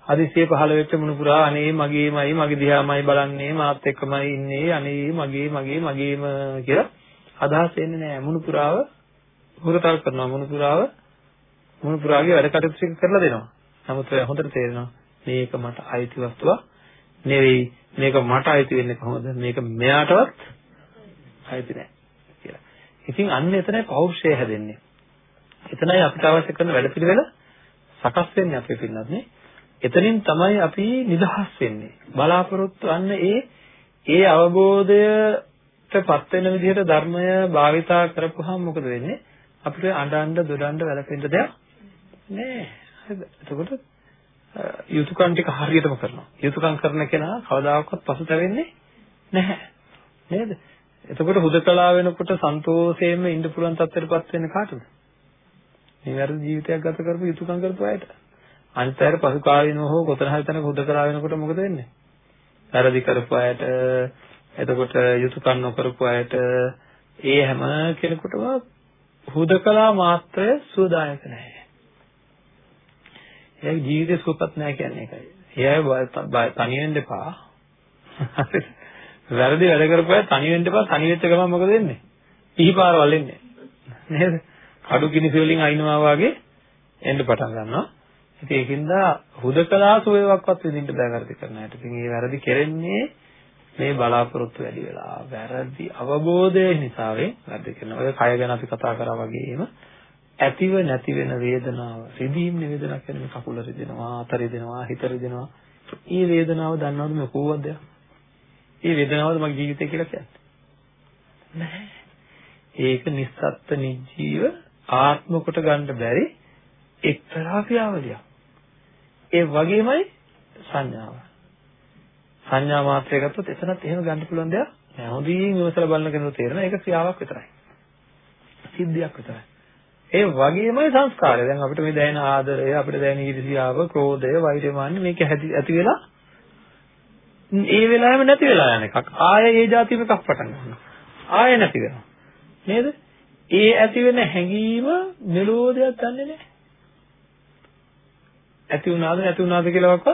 හදිස්සිය පහළ වෙච්ච මුණුපුරා අනේ මගේමයි මගේ දිහාමයි බලන්නේ මාත් එක්කමයි ඉන්නේ අනේ මගේ මගේ මගේම කියලා අදහස් එන්නේ නැහැ මුණුපුරාව හොරතල් කරනවා. මුණුපුරාව මුණුපුරාගේ වැඩ කටයුතු ටික කරලා දෙනවා. නමුත් හොඳට තේරෙනවා මේක මට අයිති වස්තුවක් නෙවෙයි. මේක මට අයිති වෙන්නේ කොහොමද? මේක මෙයාටවත් අයිති නෑ. කියලා. ඉතින් අන්න එතනයි පෞරුෂය හැදෙන්නේ. එතනයි අපිට අවශ්‍ය කරන වැඩපිළිවෙල සකස් වෙන්නේ අපේ පින්නත් එතනින් තමයි අපි නිදහස් වෙන්නේ. බලාපොරොත්තු අන්න ඒ ඒ අවබෝධයටපත් වෙන විදිහට ධර්මය භාවිතා කරපුවාම මොකද වෙන්නේ? අපිට අඬන්න දොඩන්න වැළපෙන්න දෙයක් නෑ. හරිද? එතකොට යුතුයකම් ටික හරියටම කරනවා. යුතුයකම් කරන කෙනා කවදාකවත් පසුතැවෙන්නේ නැහැ. නේද? එතකොට හුදකලා වෙනකොට සන්තෝෂයෙන්ම ඉන්න පුළුවන් තත්ත්වයටපත් වෙන්නේ කාටද? නිවැරදි ජීවිතයක් ගත කරපු යුතුයකම් කරපු අයට. අනිත් අයට පසු කාලිනව හෝ කොතන හරි තැනක හුදකලා වෙනකොට මොකද වෙන්නේ? වැරදි කරපු අයට එතකොට යුතුයකම් නොකරපු අයට ඒ හැම කෙනෙකුටම හුදකලා මාත්‍රය සුවදායක නැහැ. එයාගේ ජීවිතේ සුවපත් නැහැ කියන්නේ ඒකයි. එයා තනි වෙන්න එපා. වැරදි වැඩ කරපුවා තනි වෙන්න එපා. තනි වෙච්ච ගමන් මොකද වෙන්නේ? පිහිපාරවල් එන්නේ. නේද? කඩු කිනිසි වලින් අයින්නවා වගේ එන්න පටන් ගන්නවා. ඉතින් ඒකින්ද හුදකලා සුවයක්වත් විඳින්න බෑ වැරදි කරන අයට. ඉතින් මේ වැරදි කෙරෙන්නේ මේ බලාපොරොත්තු වැඩි වෙලා වැරදි අවබෝධය නිසාවෙන් වැරදි කරනවා. ඔය කය ගැන අපි කතා කරා වගේම ඇතිව නැති වෙන වේදනාව රිදීම් වේදනා කියන්නේ කකුල රිදෙනවා අත රිදෙනවා හිත රිදෙනවා මේ වේදනාව දන්නවද මේ කොහොමද මේ වේදනාවද මගේ ජීවිතය කියලා කියන්නේ? නැහැ ඒක නිස්සත්ත්ව නිජීව ආත්ම කොට ගන්න බැරි එක්තරා ක්‍රියාවලියක්. ඒ වගේමයි සංඥාව. සංඥා මාත්‍රය ගත්තොත් එතනත් එහෙම ගන්න පුළුවන් දෙයක් නෑ. හොඳින් විමසලා බලන කෙනෙකුට තේරෙනවා ඒක ක්‍රියාවක් විතරයි. සිද්ධියක් විතරයි. ඒ වගේමයි සංස්කාරය. දැන් අපිට මේ දැනෙන ආදරය, අපිට දැනෙන ඊර්ෂියාව, ක්‍රෝධය, වෛරය මාන්නේ මේක ඇති වෙලා ඒ වෙලාවෙම නැති වෙලා යන එකක්. ආයෙ ඒ જાතිම එකක් පටන් ගන්නවා. ආයෙ නැති වෙනවා. නේද? ඒ ඇති වෙන හැඟීම මෙලෝදයක් දන්නේ නැහැ. ඇති වුණාද නැති වුණාද කියලාවත්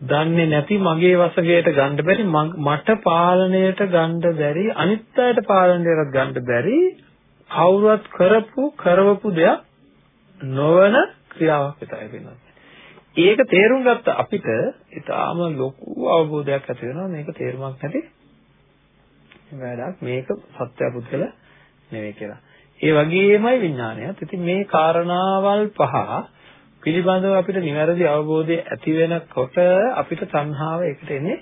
දන්නේ නැති මගේ වශයෙන් ගන්න බැරි මට පාලනයට ගන්න බැරි අනිත් අයට පාලනයට ගන්න බැරි කවුරුවත් කරපු කරවපු දෙයක් නොවන ක්‍රියාවක් විතරයි වෙනවා. ඒක තේරුම් ගත්ත අපිට ඊටාම ලොකු අවබෝධයක් ඇති වෙනවා මේක තේරුමක් නැති වැඩක් මේක සත්‍ය පුද්ගල නෙවෙයි කියලා. ඒ වගේමයි විඥානයත්. ඉතින් මේ කාරණාවල් පහ පිළිබඳව අපිට නිවැරදි අවබෝධය ඇති වෙනකොට අපිට තණ්හාව එකට එන්නේ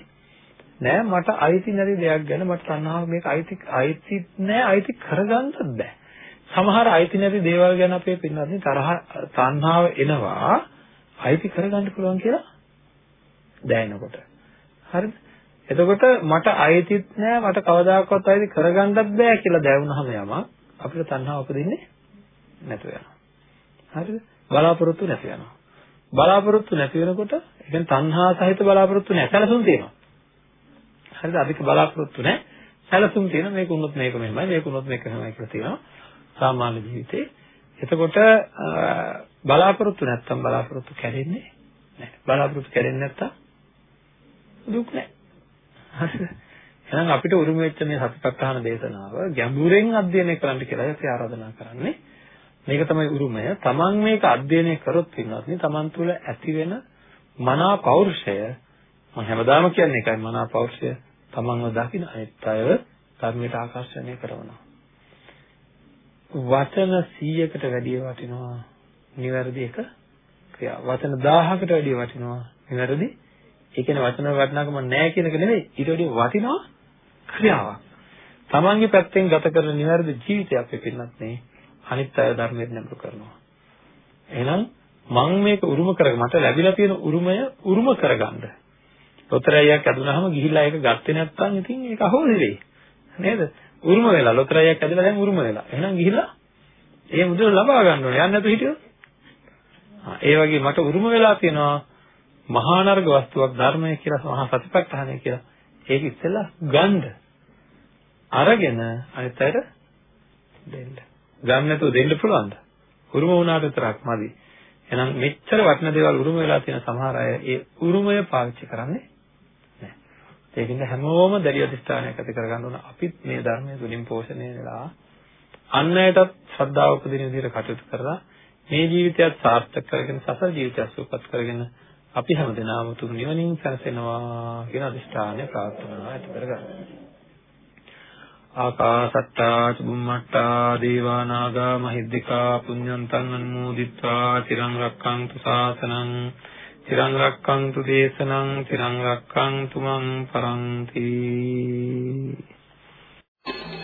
නෑ මට අයිති නැති දෙයක් ගැන මට තණ්හාව මේක අයිති අයිති නෑ අයිති කරගන්නත් බෑ. සමහර අයිති නැති දේවල් ගැන අපේ පින්නත් තරහ තණ්හාව එනවා අයිති කරගන්න පුළුවන් කියලා දැනෙනකොට. හරිද? එතකොට මට අයිතිත් නෑ මට කවදාකවත් අයිති කරගන්නත් බෑ කියලා දැනුනහම යමක් අපිට තණ්හාව උපදින්නේ නැතු වෙනවා. හරිද? බලාපොරොත්තු නැති වෙනවා. බලාපොරොත්තු නැති වෙනකොට ඒ කියන්නේ තණ්හා සහිත බලාපොරොත්තු නැහැ. සැලසුම් තියෙනවා. හරිද? අධික බලාපොරොත්තු නැහැ. සැලසුම් තියෙන මේක උනොත් මේක මෙහෙමයි මේක උනොත් මේක මෙහෙමයි කියලා තියෙනවා. සාමාන්‍ය ජීවිතේ. එතකොට බලාපොරොත්තු නැත්තම් බලාපොරොත්තු කැඩෙන්නේ නැහැ. බලාපොරොත්තු කැඩෙන්නේ නැත්තම් දුක් නැහැ. හරිද? එහෙනම් අපිට උරුම වෙච්ච මේ සතිපට්ඨාන දේශනාව ගැඹුරෙන් අධ්‍යයනය කරන්න කියලා අපි ආරාධනා කරන්නේ. මේක තමයි උරුමය. Taman මේක අධ්‍යයනය කරොත් වෙනවත් Taman තුල ඇති වෙන මනා පෞරුෂය මම හැමදාම කියන්නේ ඒකයි මනා පෞරුෂය Tamanව දකින අනිත් අයව ධර්මයට ආකර්ෂණය කරනවා. වචන 100කට වැඩිය වටිනවා නිවැරදි එක ක්‍රියාව. වචන 1000කට වැඩිය වටිනවා නිවැරදි ඒ කියන්නේ වචන වටිනාකම නැහැ කියන එක නෙවෙයි. ඊට වඩා වටිනවා ක්‍රියාවක්. තමන්ගේ පැත්තෙන් ගත කරන නිවැරදි ජීවිතයක් වෙපින්නත් නේ අනිත් අය ධර්මයෙන් නැඹුරු කරනවා. එහෙනම් මම මේක උරුම කරග මට ලැබිලා තියෙන උරුමය උරුම කරගන්න. ලොතරැයියක් ඇදුනහම ගිහිල්ලා ඒක ගත්තේ නැත්නම් ඉතින් ඒක අහෝසි වෙයි. නේද? උරුම වෙලා ලොතරැයියක් ඇදලා දැන් උරුම වෙලා. එහෙනම් ගිහිල්ලා ඒ මුදල ලබා ගන්න ඕනේ. යන්න නැතුව හිටියොත්. ඒ වගේ මට උරුම වෙලා තියෙනවා මහා නර්ග වස්තුවක් ධර්මය කියලා මහා සතිපට්ඨානය කියලා. ඒක ඉස්සෙල්ලා ගන්න. අරගෙන අනිත් අයට දෙන්න. ගන්න නැතුව දෙන්න පුළුවන්ද? උරුම වුණාට විතරක් මදි. එහෙනම් මෙච්චර වටින දේවල් උරුම වෙලා තියෙන සමහර අය ඒ උරුමය පාවිච්චි කරන්නේ නැහැ. ඒකින්ද හැමෝම දැඩි අධිෂ්ඨානයක් ඇති කරගන්න ඕන අපිත් මේ ධර්මය තුලින් පෝෂණය වෙලා අන් අයටත් ශ්‍රද්ධාව උපදින විදිහට කටයුතු කරලා මේ ජීවිතයත් සාර්ථක කරගෙන සසර ජීවිතයත් සූපපත් කරගෙන අපි හැමදෙනාම තුරු නිවනින් සැනසෙනවා කියන අදිෂ්ඨානය ප්‍රාර්ථනා ඇති කරගන්න. ආකාසත්තා චුම්මට්ටා දේවා නාග මහිද්దికා පුඤ්ඤන්තං අනුමෝදිත්වා තිරං රක්ඛන්තු සාසනං තිරං රක්ඛන්තු දේශනං තිරං රක්ඛන්තු මං පරන්ති Thank you.